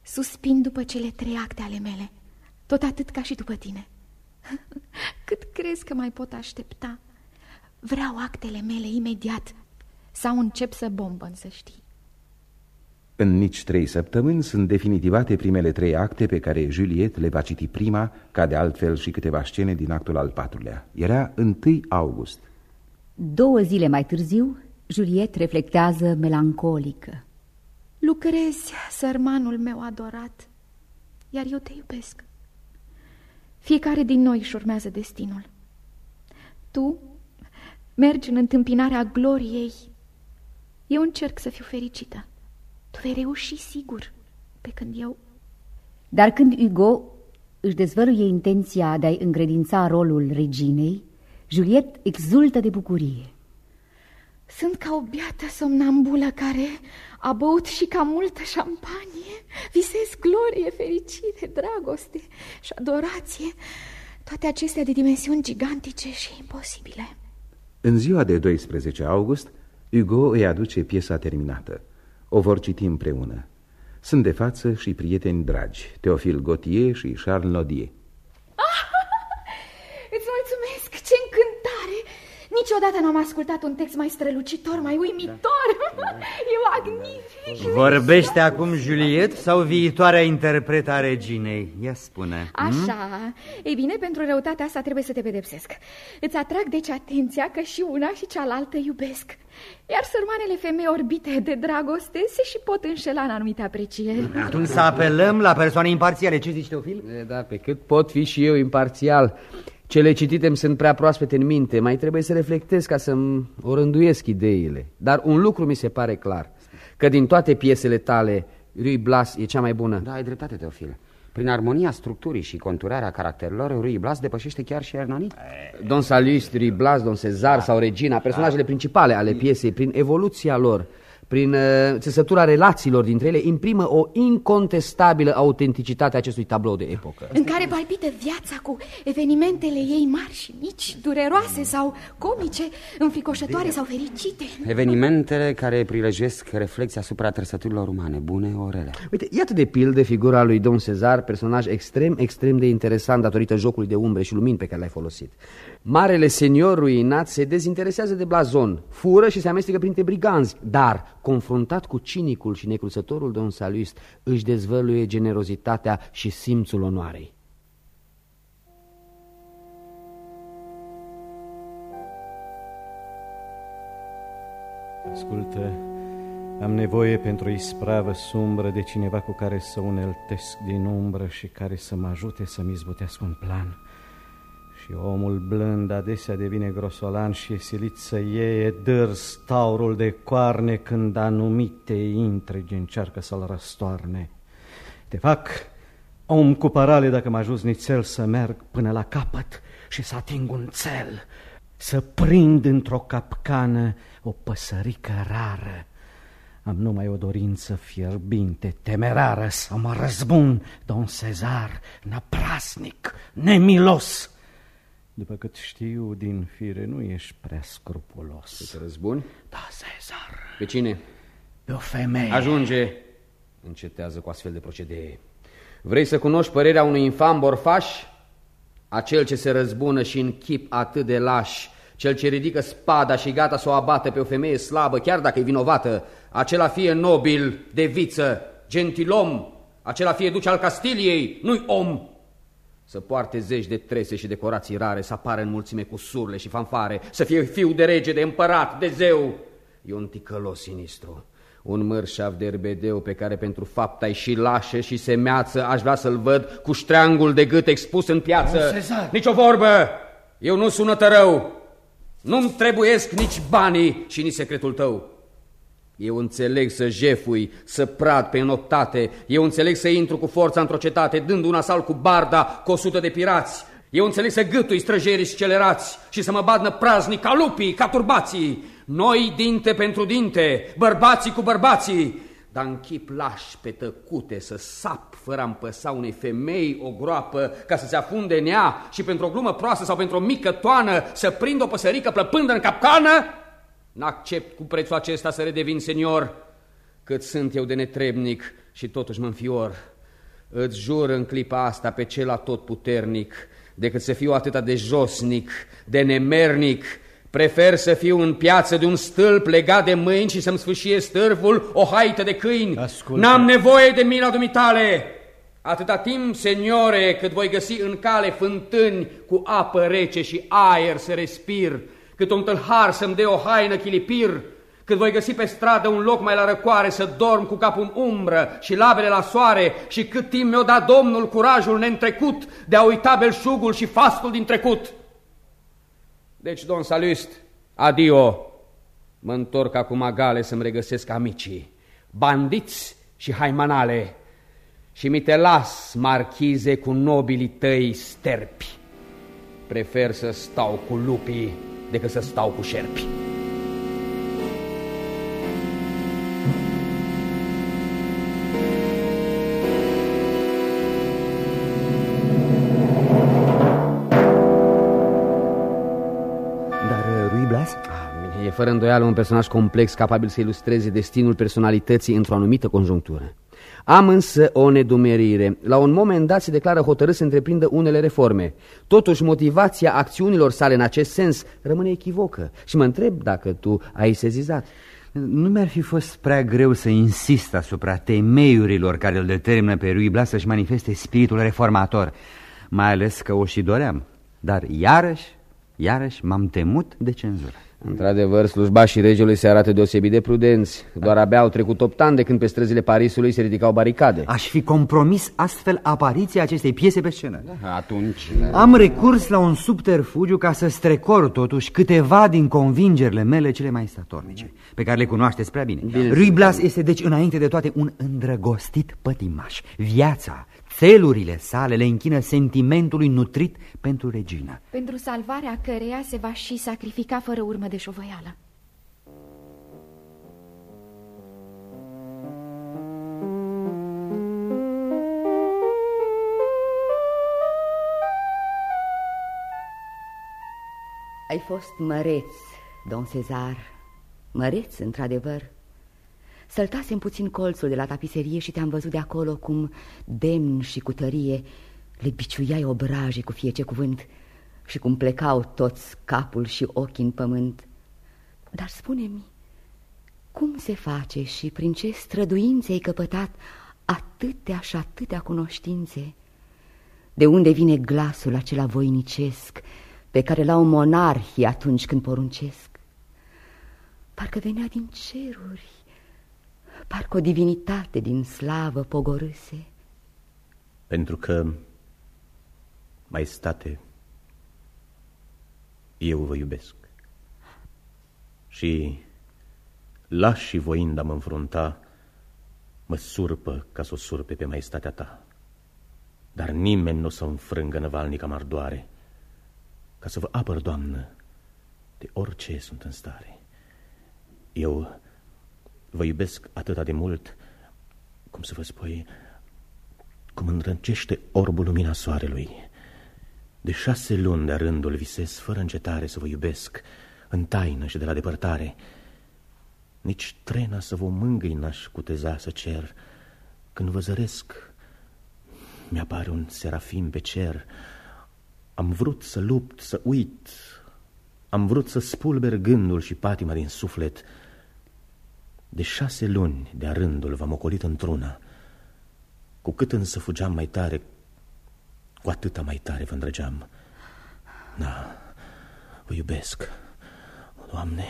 Suspin după cele trei acte ale mele, tot atât ca și după tine. Cât crezi că mai pot aștepta? Vreau actele mele imediat sau încep să bombă, să știi. În nici trei săptămâni sunt definitivate primele trei acte pe care Juliet le va citi prima, ca de altfel și câteva scene din actul al patrulea. Era 1 august. Două zile mai târziu, Juliet reflectează melancolică. Lucrezi, sărmanul meu adorat, iar eu te iubesc. Fiecare din noi își urmează destinul. Tu mergi în întâmpinarea gloriei. Eu încerc să fiu fericită. Tu vei reuși sigur, pe când eu... Dar când Hugo își dezvăluie intenția de a-i îngredința rolul reginei, Juliet exultă de bucurie. Sunt ca o biată somnambulă care a băut și ca multă șampanie. Visez glorie, fericire, dragoste și adorație, toate acestea de dimensiuni gigantice și imposibile. În ziua de 12 august, Hugo îi aduce piesa terminată. O vor citi împreună. Sunt de față și prieteni dragi, Teofil Gautier și Charles Nodier. Ah, îți mulțumesc, ce încântare! Niciodată n-am ascultat un text mai strălucitor, mai uimitor. Da. e magnific. Vorbește acum Juliet sau viitoarea interpretă a reginei? Ia spune. Așa. Hmm? Ei bine, pentru răutatea asta trebuie să te pedepsesc. Îți atrag deci atenția că și una și cealaltă iubesc. Iar sărmanele femei orbite de dragoste se și pot înșela în anumite aprecieri. Atunci să apelăm la persoane imparțiale. Ce zici, Teofil? Da, pe cât pot fi și eu imparțial. Cele citite îmi sunt prea proaspete în minte, mai trebuie să reflectez ca să-mi orânduiesc ideile. Dar un lucru mi se pare clar, că din toate piesele tale, Rui Blas e cea mai bună. Da, ai dreptate, Teofil. Prin armonia structurii și conturarea caracterelor, Rui Blas depășește chiar și Hernani. Don Salis, Rui Blas, Don Cezar da. sau Regina, personajele principale ale piesei, prin evoluția lor, prin uh, țesătura relațiilor dintre ele, imprimă o incontestabilă autenticitate a acestui tablou de epocă. În care palpită viața cu evenimentele ei mari și mici, dureroase sau comice, înfricoșătoare sau fericite. Evenimentele care prilejesc reflexia asupra trăsăturilor umane, bune ori rele. Uite, iată de pildă figura lui Don Cezar, personaj extrem, extrem de interesant datorită jocului de umbre și lumini pe care l-ai folosit. Marele senior ruinat se dezinteresează de blazon, fură și se amestecă printre briganzi, dar, confruntat cu cinicul și necruțătorul Don Salust, își dezvăluie generozitatea și simțul onoarei. Ascultă, am nevoie pentru ispravă sumbră de cineva cu care să uneltesc din umbră și care să mă ajute să-mi izbutească un plan. Și omul blând adesea devine grosolan și e silit să ieie dârs taurul de coarne când anumite intrigi încearcă să-l răstoarne. Te fac om cu parale dacă mă ajuns nițel să merg până la capăt și să ating un cel, să prind într-o capcană o păsărică rară. Am numai o dorință fierbinte, temerară, să mă răzbun, don Cezar, năprasnic, nemilos, după cât știu, din fire nu ești prea scrupulos. Să te răzbuni? Da, Cezar. Pe cine? Pe o femeie. Ajunge. Încetează cu astfel de procedee. Vrei să cunoști părerea unui infam borfaș? Acel ce se răzbună și în chip atât de laș, cel ce ridică spada și gata să o abată pe o femeie slabă, chiar dacă e vinovată, acela fie nobil, de viță, gentilom, acela fie duce al Castiliei, nu-i om, să poarte zeci de trese și decorații rare, să apară în mulțime cu surle și fanfare, să fie fiu de rege, de împărat, de zeu. E un ticălos sinistru, un mărșav de erbedeu pe care pentru fapt ai și lașe și semeață aș vrea să-l văd cu ștreangul de gât expus în piață. Nici o vorbă! Eu nu sună tărău! Nu-mi trebuiesc nici banii și nici secretul tău. Eu înțeleg să jefui, să prad pe înoptate, eu înțeleg să intru cu forța într-o cetate, dând un asalt cu barda, cu o sută de pirați. Eu înțeleg să gâtui străjerii scelerați și să mă badnă praznic ca lupii, ca turbații. Noi dinte pentru dinte, bărbații cu bărbații. Dar în chip lași pe tăcute să sap fără a păsa unei femei o groapă ca să se afunde în ea și pentru o glumă proastă sau pentru o mică toană să prind o păsărică plăpândă în capcană? N-accept cu prețul acesta să redevin senior, cât sunt eu de netrebnic și totuși mă înfior. Îți jur în clipa asta pe cel atot puternic, decât să fiu atâta de josnic, de nemernic, Prefer să fiu în piață de un stâlp legat de mâini și să-mi sfâșie stârful o haită de câini. N-am nevoie de mila dumitale. Atâta timp, seniore, cât voi găsi în cale fântâni cu apă rece și aer să respir, cât un tâlhar să-mi dea o haină chilipir, cât voi găsi pe stradă un loc mai la răcoare să dorm cu capul în umbră și labele la soare și cât timp mi-o dat Domnul curajul neîntrecut de a uita belșugul și fastul din trecut. Deci, don Salust, adio, mă întorc acum agale să-mi regăsesc amicii, bandiți și haimanale, și mi te las, marchize, cu nobilii tăi sterpi. Prefer să stau cu lupii decât să stau cu șerpi. Uh, e fără îndoială un personaj complex capabil să ilustreze destinul personalității într-o anumită conjunctură. Am însă o nedumerire. La un moment dat se declară hotărât să întreprindă unele reforme. Totuși, motivația acțiunilor sale în acest sens rămâne echivocă. Și mă întreb dacă tu ai sezizat. Nu mi-ar fi fost prea greu să insist asupra temeiurilor care îl determină pe Rui Blas să-și manifeste spiritul reformator, mai ales că o și doream. Dar iarăși, iarăși m-am temut de cenzură. Într-adevăr, slujbașii regelui se arată deosebit de prudenți. Doar abia au trecut opt ani de când pe străzile Parisului se ridicau baricade. Aș fi compromis astfel apariția acestei piese pe scenă. Da, atunci... Am recurs la un subterfugiu ca să strecor totuși câteva din convingerile mele cele mai statornice, pe care le cunoașteți prea bine. bine Rui Blas este deci înainte de toate un îndrăgostit pătimaș. Viața, Felurile sale le închină sentimentului nutrit pentru regina. Pentru salvarea căreia se va și sacrifica fără urmă de șovăială. Ai fost măreț, domn Cezar. Măreț, într-adevăr Săltasem puțin colțul de la tapiserie și te-am văzut de acolo cum, demn și cu tărie, le biciuiai obraje cu fiece cuvânt și cum plecau toți capul și ochii în pământ. Dar spune-mi, cum se face și prin ce străduințe ai căpătat atâtea și atâtea cunoștințe? De unde vine glasul acela voinicesc pe care l-au monarhii atunci când poruncesc? Parcă venea din ceruri Parcă o divinitate din slavă pogorâse. Pentru că, mai state, eu vă iubesc. Și, lași și voind am înfrunta, mă surpă ca să o surpe pe maestatea ta. Dar nimeni nu o să înfrângă năvalnica mardoare, ca să vă apăr, Doamnă, de orice sunt în stare. Eu Vă iubesc atât de mult, cum să vă spui, cum îndrâncește orbul lumina soarelui. De șase luni de rândul visez fără încetare să vă iubesc, în taină și de la depărtare. Nici trena să vă mângâi n-aș cuteza să cer. Când vă zăresc, mi-apare un serafim pe cer. Am vrut să lupt, să uit, am vrut să spulber gândul și patima din suflet, de șase luni de-a rândul v-am ocolit într-una. Cu cât însă fugeam mai tare, cu atâta mai tare vă îndrăgeam. Da, vă iubesc, Doamne,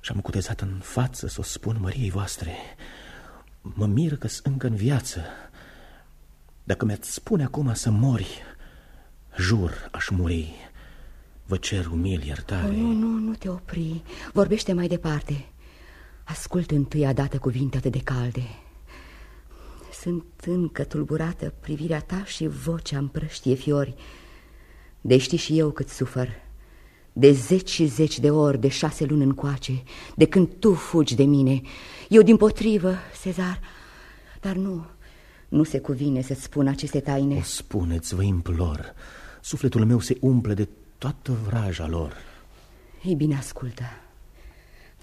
și-am cutezat în față să o spun măriei voastre. Mă mir că încă în viață. Dacă mi-ați spune acum să mori, jur aș muri. Vă cer umil iertare. Oh, nu, nu, nu te opri. Vorbește mai departe. Ascult întâia dată cuvinte atât de calde. Sunt încă tulburată privirea ta și vocea împrăștie fiori. De știi și eu cât sufăr. De zeci și zeci de ori, de șase luni încoace, de când tu fugi de mine. Eu din potrivă, Cezar, dar nu, nu se cuvine să-ți spun aceste taine. O spuneți, vă implor. Sufletul meu se umple de toată vraja lor. Ei bine, ascultă.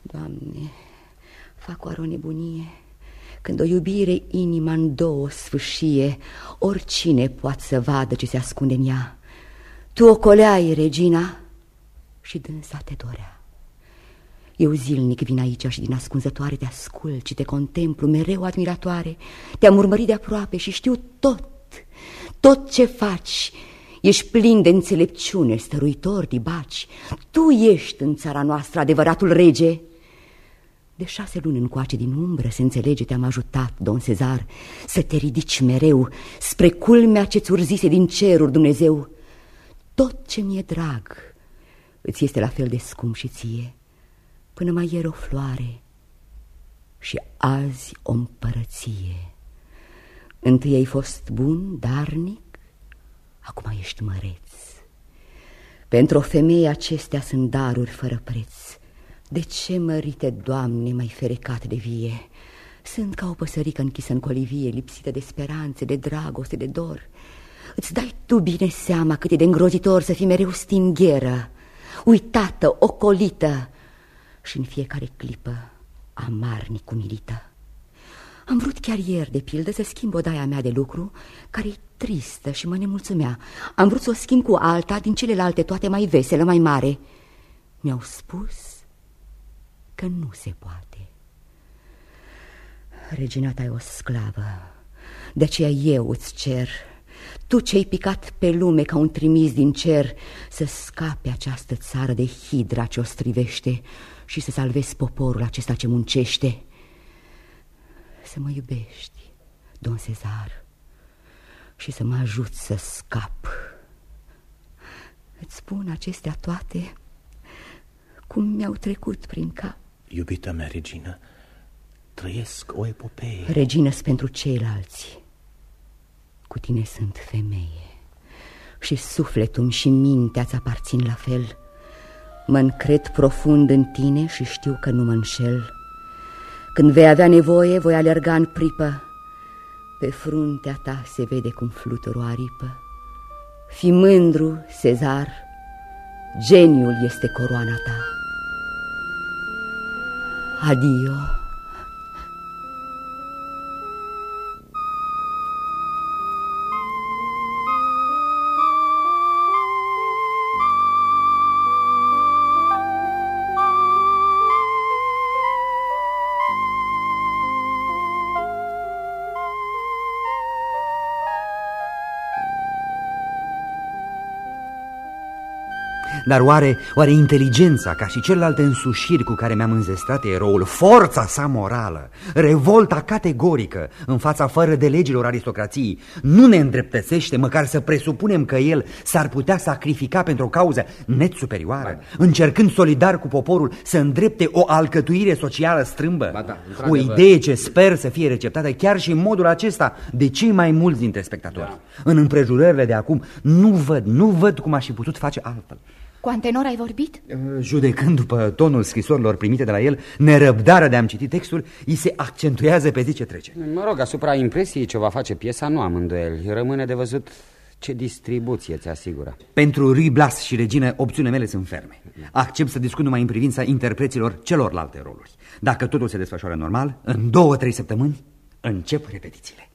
Doamne, fac oare o nebunie? Când o iubire inima în două sfâșie, oricine poate să vadă ce se ascunde în ea. Tu o coleai, regina, și dânsa te dorea. Eu zilnic vin aici și din ascunzătoare te ascult și te contemplu mereu admiratoare. Te-am urmărit de aproape și știu tot, tot ce faci. Ești plin de înțelepciune, stăruitor de baci. Tu ești în țara noastră adevăratul rege. De șase luni încoace din umbră, se înțelege, te-am ajutat, don Cezar, să te ridici mereu spre culmea ce-ți urzise din ceruri, Dumnezeu. Tot ce mi-e drag îți este la fel de scump și ție, până mai ieri o floare și azi o împărăție. Întâi ai fost bun, darnic, acum ești măreț. Pentru o femeie acestea sunt daruri fără preț. De ce, mărite, Doamne, mai ferecat de vie? Sunt ca o păsărică închisă în colivie, lipsită de speranțe, de dragoste, de dor. Îți dai tu bine seama cât e de îngrozitor să fii mereu stingheră, uitată, ocolită și în fiecare clipă amarnic umilită. Am vrut chiar ieri, de pildă, să schimb odaia mea de lucru, care e tristă și mă nemulțumea. Am vrut să o schimb cu alta din celelalte toate mai veselă, mai mare. Mi-au spus că nu se poate. Regina ta e o sclavă, de aceea eu îți cer, tu ce-ai picat pe lume ca un trimis din cer, să scape această țară de hidra ce o strivește și să salvezi poporul acesta ce muncește. Să mă iubești, don Cezar, și să mă ajut să scap. Îți spun acestea toate cum mi-au trecut prin cap. Iubita mea, regină, trăiesc o epopee. regină pentru ceilalți. Cu tine sunt femeie și sufletul și mintea-ți aparțin la fel. Mă încred profund în tine și știu că nu mă înșel. Când vei avea nevoie, voi alerga în pripă. Pe fruntea ta se vede cum flutură o aripă. Fi mândru, Cezar, geniul este coroana ta. Adio. Dar oare, oare inteligența, ca și celelalte însușiri cu care mi-am înzestrat eroul, forța sa morală, revolta categorică în fața fără de legilor aristocrației, nu ne îndreptățește măcar să presupunem că el s-ar putea sacrifica pentru o cauză net superioară, încercând solidar cu poporul să îndrepte o alcătuire socială strâmbă? Ba da, o idee ce sper să fie receptată chiar și în modul acesta de cei mai mulți dintre spectatori. Da. În împrejurările de acum nu văd, nu văd cum aș fi putut face altfel. Cu Antenor ai vorbit? Judecând după tonul scrisorilor primite de la el, nerăbdarea de a-mi citi textul îi se accentuează pe zi ce trece. Mă rog, asupra impresiei ce va face piesa nu am îndoieli. Rămâne de văzut ce distribuție ți asigură. Pentru Rui Blas și Regine, opțiunile mele sunt ferme. Accept să discut numai în privința interpreților celorlalte roluri. Dacă totul se desfășoară normal, în două-trei săptămâni încep repetițiile.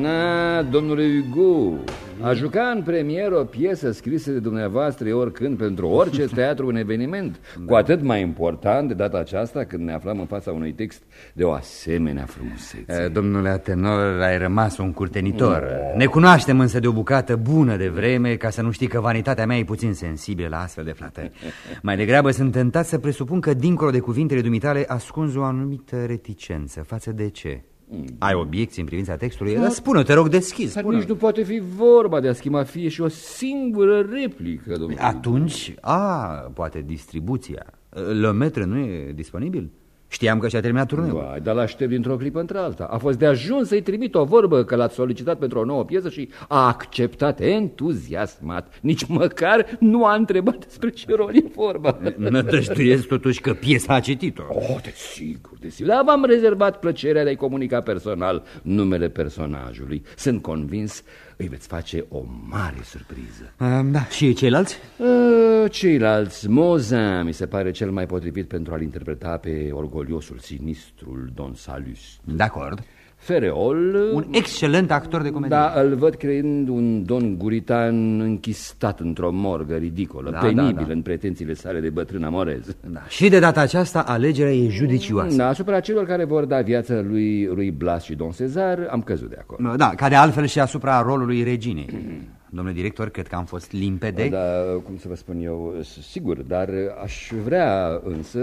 Na, domnule Hugo, a juca în premieră o piesă scrisă de dumneavoastră oricând pentru orice teatru, un eveniment, da. cu atât mai important de data aceasta când ne aflăm în fața unui text de o asemenea frumusețe. Eh, domnule Atenor, ai rămas un curtenitor. No. Ne cunoaștem însă de o bucată bună de vreme ca să nu știi că vanitatea mea e puțin sensibilă la astfel de flatări. Mai degrabă sunt tentat să presupun că dincolo de cuvintele dumitale ascunzi o anumită reticență. Față de ce? Ai obiecții în privința textului? Da. Spune, te rog deschis. Dar nici nu poate fi vorba de a schimba fie și o singură replică, domnule. Atunci, a, poate distribuția. Le Maître nu e disponibil? Știam că și-a terminat turneul. Vai, dar l-aștept dintr-o clipă într-alta. A fost de ajuns să-i trimit o vorbă că l-ați solicitat pentru o nouă piesă și a acceptat entuziasmat. Nici măcar nu a întrebat despre ce rol e vorba. Nădăjduiesc totuși că piesa a citit-o. Oh, desigur, desigur. Dar v-am rezervat plăcerea de a-i comunica personal numele personajului. Sunt convins îi veți face o mare surpriză. Da, și ceilalți? Uh, ceilalți, Mozin mi se pare cel mai potrivit pentru a-l interpreta pe orgoliosul sinistrul Don Salus. De acord. Fereol... Un excelent actor de comedie. Da, îl văd creând un don guritan închistat într-o morgă ridicolă, da, penibil da, da. în pretențiile sale de bătrân amorez. Da. Și de data aceasta alegerea e judicioasă. Da, asupra celor care vor da viața lui, lui Blas și Don Cezar am căzut de acord. Da, ca de altfel și asupra rolului reginei. Domnule director, cred că am fost limpede. Da, cum să vă spun eu, sigur, dar aș vrea însă,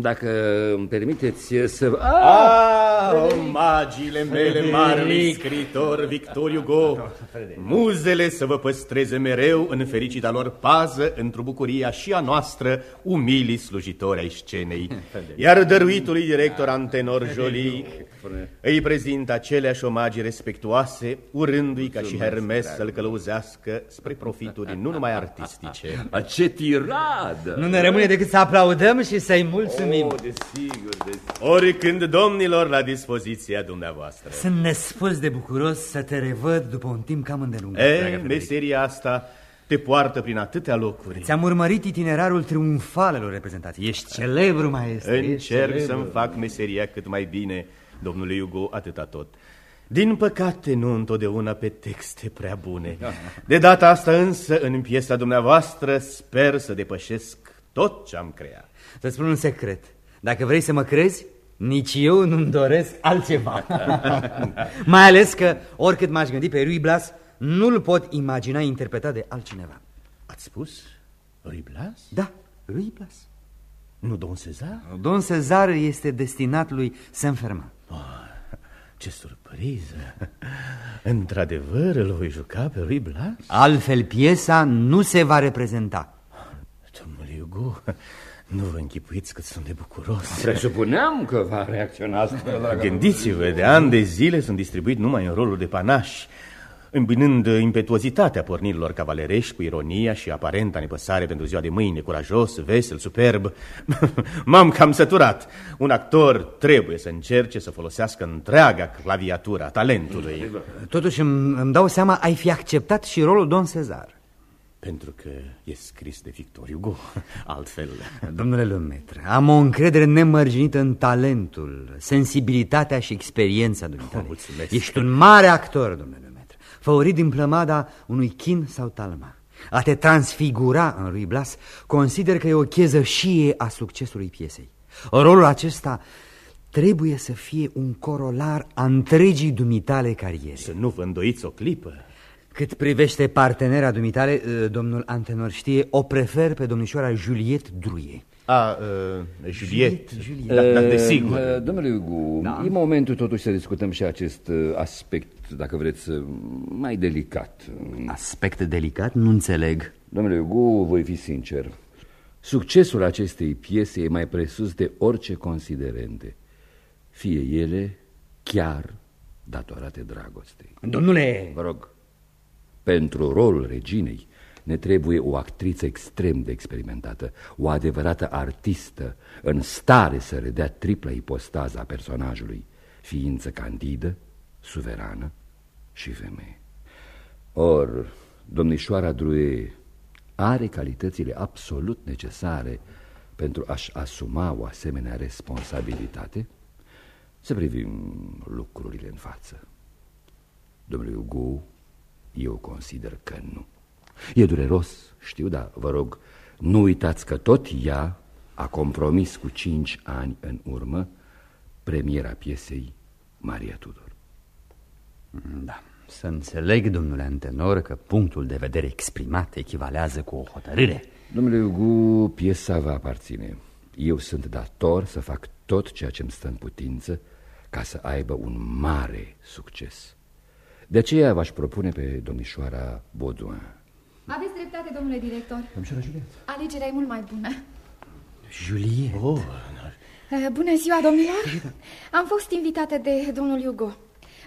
dacă îmi permiteți să... Ah, magiile mele mari scritor Victor Hugo, muzele să vă păstreze mereu în fericita lor pază, într-o bucuria și a noastră, umilii slujitori ai scenei. Iar dăruitului director Antenor Jolie îi prezintă aceleași omagii respectuoase, urându-i ca și Hermes să să-l călăuzească spre profituri nu numai artistice. A, ce tirad! Nu ne rămâne decât să aplaudăm și să-i mulțumim. Oh, desigur, desigur. Oricând, domnilor, la dispoziția dumneavoastră. Sunt nespus de bucuros să te revăd după un timp cam îndelungat. E, dragă Frederic. meseria asta te poartă prin atâtea locuri. Ți-am urmărit itinerarul triumfal al reprezentației. Ești celebru, maestre. ești Încerc celebru. să-mi fac meseria cât mai bine, domnule Hugo, atâta tot. Din păcate, nu întotdeauna pe texte prea bune. De data asta însă, în piesa dumneavoastră, sper să depășesc tot ce am creat. Să spun un secret. Dacă vrei să mă crezi, nici eu nu-mi doresc altceva. Mai ales că, oricât m-aș gândi pe Rui Blas, nu-l pot imagina interpretat de altcineva. Ați spus? Rui Blas? Da, Rui Blas. Nu Don Cezar? Don Cezar este destinat lui Saint-Fermant. Ce surpriză! Într-adevăr, îl voi juca pe Rui Blas? Altfel, piesa nu se va reprezenta. Domnule Hugo, nu vă închipuiți cât sunt de bucuros. Presupuneam că va reacționa asta, dragă. Gândiți-vă, de ani de zile sunt distribuit numai în rolul de panași, îmbinând impetuozitatea pornirilor cavalerești cu ironia și aparenta nepăsare pentru ziua de mâine, curajos, vesel, superb. M-am cam săturat. Un actor trebuie să încerce să folosească întreaga claviatură a talentului. Totuși îmi, îmi dau seama, ai fi acceptat și rolul Don Cezar. Pentru că e scris de Victor Hugo, altfel... Domnule Lumetre, am o încredere nemărginită în talentul, sensibilitatea și experiența dumitale. mulțumesc. Ești un mare actor, domnule Lumetre, făurit din plămada unui chin sau talma. A te transfigura în Rui Blas, consider că e o cheză și a succesului piesei. Rolul acesta trebuie să fie un corolar a întregii dumitale cariere. Să nu vă îndoiți o clipă. Cât privește partenera dumitale, eh, domnul Antenor știe, o prefer pe domnișoara Juliette Druie. A, uh, Juliet. Juliet. Da, da, desigur. Uh, Domnule Hugo, Da. e momentul totuși să discutăm și acest uh, aspect, dacă vreți, uh, mai delicat. Aspect delicat? Nu înțeleg. Domnule Hugo, voi fi sincer. Succesul acestei piese e mai presus de orice considerente, fie ele chiar datorate dragostei. Domnule... Vă rog, pentru rolul reginei ne trebuie o actriță extrem de experimentată, o adevărată artistă, în stare să redea tripla ipostază a personajului, ființă candidă, suverană și femeie. Or, domnișoara Drue are calitățile absolut necesare pentru a-și asuma o asemenea responsabilitate? Să privim lucrurile în față. Domnule Hugo, eu consider că nu. E dureros, știu, dar vă rog, nu uitați că tot ea a compromis cu cinci ani în urmă premiera piesei Maria Tudor. Da, să înțeleg, domnule Antenor, că punctul de vedere exprimat echivalează cu o hotărâre. Domnule Hugo, piesa va aparține. Eu sunt dator să fac tot ceea ce îmi stă în putință ca să aibă un mare succes. De aceea v-aș propune pe domnișoara Baudouin. Aveți dreptate, domnule director. Domnișoara Juliet. Alegerea e mult mai bună. Juliet? Oh, Eh, Bună ziua, domnilor! Am fost invitată de domnul Hugo.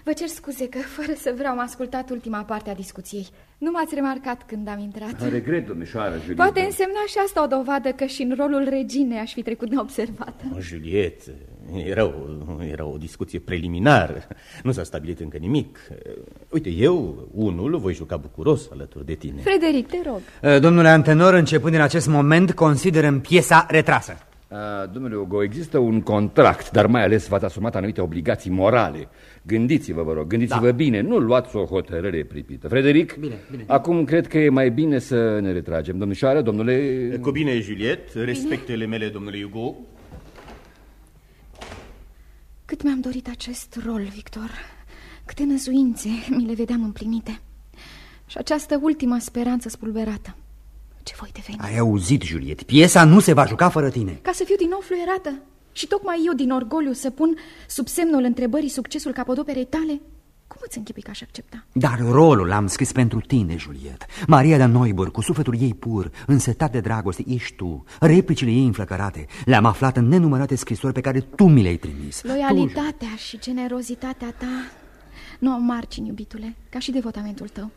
Vă cer scuze că, fără să vreau, am ascultat ultima parte a discuției. Nu m-ați remarcat când am intrat. Regret, domnișoara Juliet. Poate însemna și asta o dovadă că și în rolul reginei aș fi trecut neobservată. Oh, Juliet, era o, era o discuție preliminară. Nu s-a stabilit încă nimic. Uite, eu, unul, voi juca bucuros alături de tine. Frederic, te rog. Eh, Domnule Antenor, începând din acest moment, considerăm piesa retrasă. A, domnule Hugo, există un contract, dar mai ales v-ați asumat anumite obligații morale. Gândiți-vă, vă rog, gândiți-vă Da. bine, nu luați o hotărâre pripită. Frederic, Bine, bine. acum cred că e mai bine să ne retragem. Domnișoară, domnule... Cu bine, Juliet, respectele mele, domnule Hugo. Cât mi-am dorit acest rol, Victor. Câte năzuințe mi le vedeam împlinite. Și această ultimă speranță spulberată. Ce voi deveni? Ai auzit, Juliet, piesa nu se va juca fără tine. Ca să fiu din nou fluierată. Și tocmai eu, din orgoliu, să pun sub semnul întrebării succesul capodoperei tale? Cum îți închipui că aș accepta? Dar rolul l-am scris pentru tine, Juliet. Maria de Neuburg, cu sufletul ei pur, însetat de dragoste, ești tu. Replicile ei înflăcărate le-am aflat în nenumărate scrisori pe care tu mi le-ai trimis. Loialitatea și generozitatea ta nu au margini, iubitule, ca și devotamentul tău.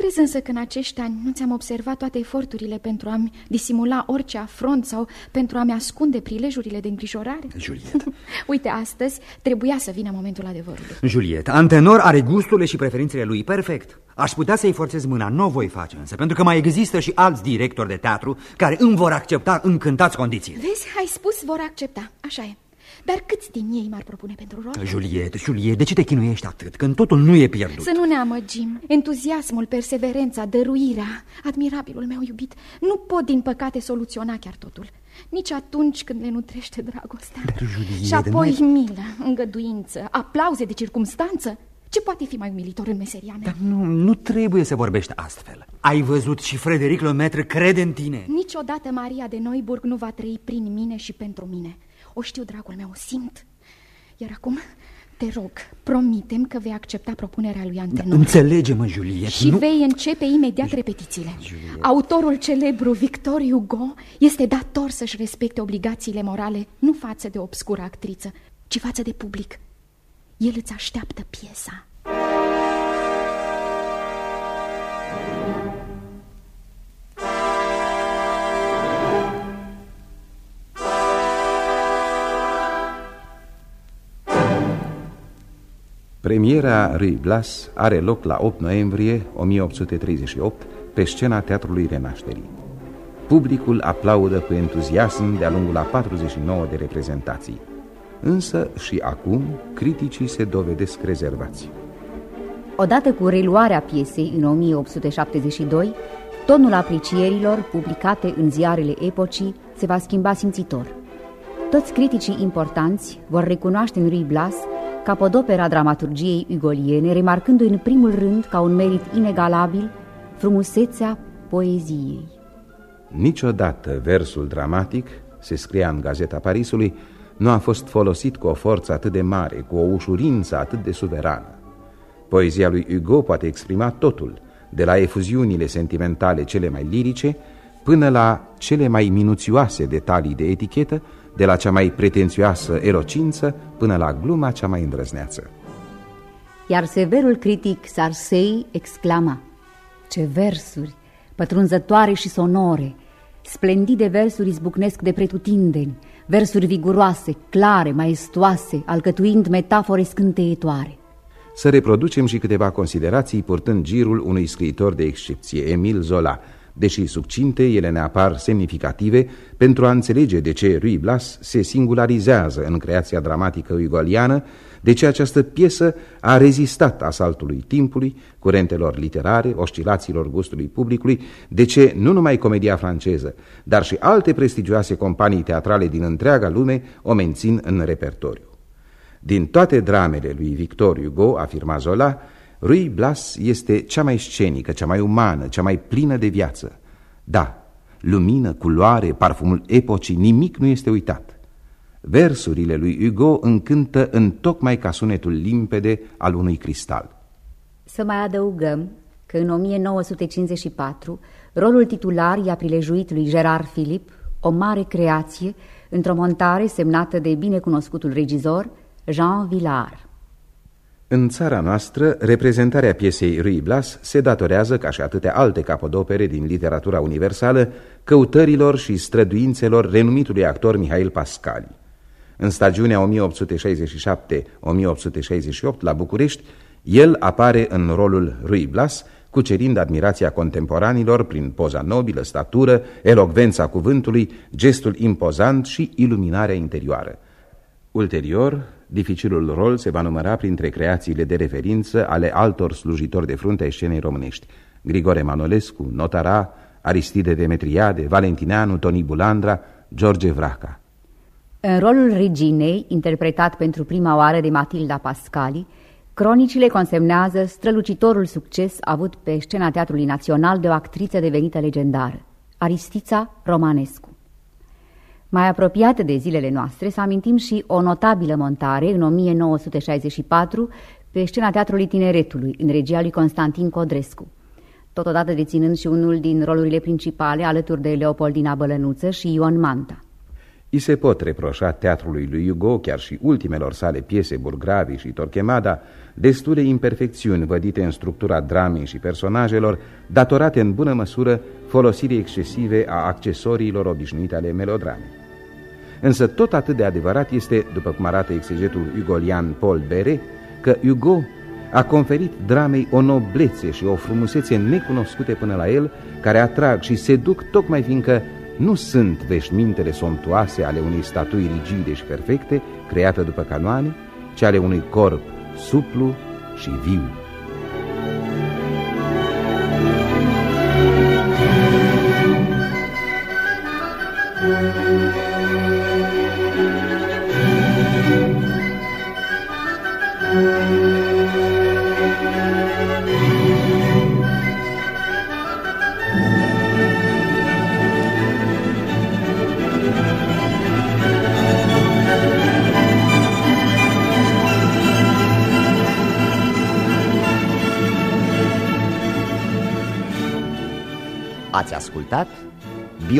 Crezi însă că în acești ani nu ți-am observat toate eforturile pentru a-mi disimula orice afront sau pentru a-mi ascunde prilejurile de îngrijorare? Juliet. Uite, astăzi trebuia să vină momentul adevărului. Juliet, antenor are gusturile și preferințele lui perfect. Aș putea să-i forțez mâna, nu o voi face însă, pentru că mai există și alți directori de teatru care îmi vor accepta încântați condiții. Vezi, ai spus vor accepta, așa e. Dar câți din ei m-ar propune pentru rol? Juliet, Juliet, de ce te chinuiești atât, când totul nu e pierdut? Să nu ne amăgim. Entuziasmul, perseverența, dăruirea, admirabilul meu iubit, nu pot, din păcate, soluționa chiar totul. Nici atunci când le nutrește dragostea. Dar, Juliet, Și apoi nu... milă, îngăduință, aplauze de circumstanță. Ce poate fi mai umilitor în meseria mea? Dar nu, nu trebuie să vorbești astfel. Ai văzut și Frederic Lemaitre crede în tine. Niciodată Maria de Noiburg nu va trăi prin mine și pentru mine. O știu, dragul meu, o simt. Iar acum, te rog, promitem că vei accepta propunerea lui Antenor. Da, Înțelege-mă, Juliet. Și nu... vei începe imediat repetițiile. Juliet. Autorul celebru Victor Hugo este dator să-și respecte obligațiile morale nu față de obscură actriță, ci față de public. El îți așteaptă piesa. Premiera Rui Blas are loc la 8 noiembrie 1838 pe scena Teatrului Renașterii. Publicul aplaudă cu entuziasm de-a lungul a 49 de reprezentații. Însă și acum criticii se dovedesc rezervați. Odată cu reluarea piesei în 1872, tonul aprecierilor publicate în ziarele epocii se va schimba simțitor. Toți criticii importanți vor recunoaște în Rui Blas capodopera dramaturgiei ugoliene, remarcându-i în primul rând ca un merit inegalabil frumusețea poeziei. Niciodată versul dramatic, se scria în Gazeta Parisului, nu a fost folosit cu o forță atât de mare, cu o ușurință atât de suverană. Poezia lui Hugo poate exprima totul, de la efuziunile sentimentale cele mai lirice, până la cele mai minuțioase detalii de etichetă, de la cea mai pretențioasă elocință până la gluma cea mai îndrăzneață. Iar severul critic Sarsei exclama Ce versuri, pătrunzătoare și sonore, splendide versuri izbucnesc de pretutindeni, versuri viguroase, clare, maestoase, alcătuind metafore scânteietoare. Să reproducem și câteva considerații purtând girul unui scriitor de excepție, Emil Zola, Deși succinte, ele ne apar semnificative pentru a înțelege de ce Rui Blas se singularizează în creația dramatică uigoliană, de ce această piesă a rezistat asaltului timpului, curentelor literare, oscilațiilor gustului publicului, de ce nu numai comedia franceză, dar și alte prestigioase companii teatrale din întreaga lume o mențin în repertoriu. Din toate dramele lui Victor Hugo, afirma Zola, Rui Blas este cea mai scenică, cea mai umană, cea mai plină de viață. Da, lumină, culoare, parfumul epocii, nimic nu este uitat. Versurile lui Hugo încântă în tocmai ca sunetul limpede al unui cristal. Să mai adăugăm că în 1954 rolul titular i-a prilejuit lui Gerard Philip o mare creație într-o montare semnată de binecunoscutul regizor Jean Villard. În țara noastră, reprezentarea piesei Rui Blas se datorează, ca și atâtea alte capodopere din literatura universală, căutărilor și străduințelor renumitului actor Mihail Pascali. În stagiunea 1867-1868 la București, el apare în rolul Rui Blas, cucerind admirația contemporanilor prin poza nobilă, statură, elocvența cuvântului, gestul impozant și iluminarea interioară. Ulterior, dificilul rol se va număra printre creațiile de referință ale altor slujitori de frunte ai scenei românești. Grigore Manolescu, Notara, Aristide Demetriade, Valentineanu, Toni Bulandra, George Vraca. În rolul reginei, interpretat pentru prima oară de Matilda Pascali, cronicile consemnează strălucitorul succes avut pe scena Teatrului Național de o actriță devenită legendară, Aristița Romanescu. Mai apropiată de zilele noastre, să amintim și o notabilă montare în 1964 pe scena Teatrului Tineretului, în regia lui Constantin Codrescu, totodată deținând și unul din rolurile principale alături de Leopoldina Bălănuță și Ion Manta. I se pot reproșa teatrului lui Hugo, chiar și ultimelor sale piese Burgravi și Torquemada, destule imperfecțiuni vădite în structura dramei și personajelor, datorate în bună măsură folosirii excesive a accesoriilor obișnuite ale melodramei. Însă tot atât de adevărat este, după cum arată exegetul ugolian Paul Bere, că Hugo a conferit dramei o noblețe și o frumusețe necunoscute până la el, care atrag și seduc tocmai fiindcă nu sunt veșmintele somptuoase ale unei statui rigide și perfecte, creată după canoane, ci ale unui corp suplu și viu.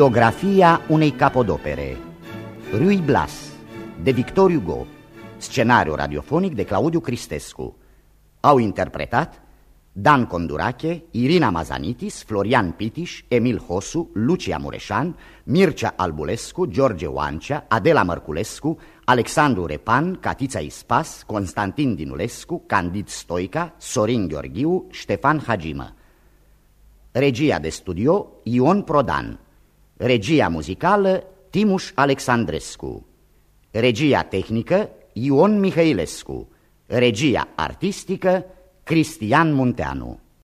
Biografia unei capodopere. Rui Blas de Victor Hugo. Scenariu radiofonic de Claudiu Cristescu. Au interpretat Dan Condurache, Irina Mazanitis, Florian Pitiș, Emil Hosu, Lucia Mureșan, Mircea Albulescu, George Oancea, Adela Mărculescu, Alexandru Repan, Catița Ispas, Constantin Dinulescu, Candid Stoica, Sorin Gheorghiu, Ștefan Hagimă. Regia de studio Ion Prodan Regia muzicală Timuș Alexandrescu. Regia tehnică Ion Mihailescu. Regia artistică Cristian Munteanu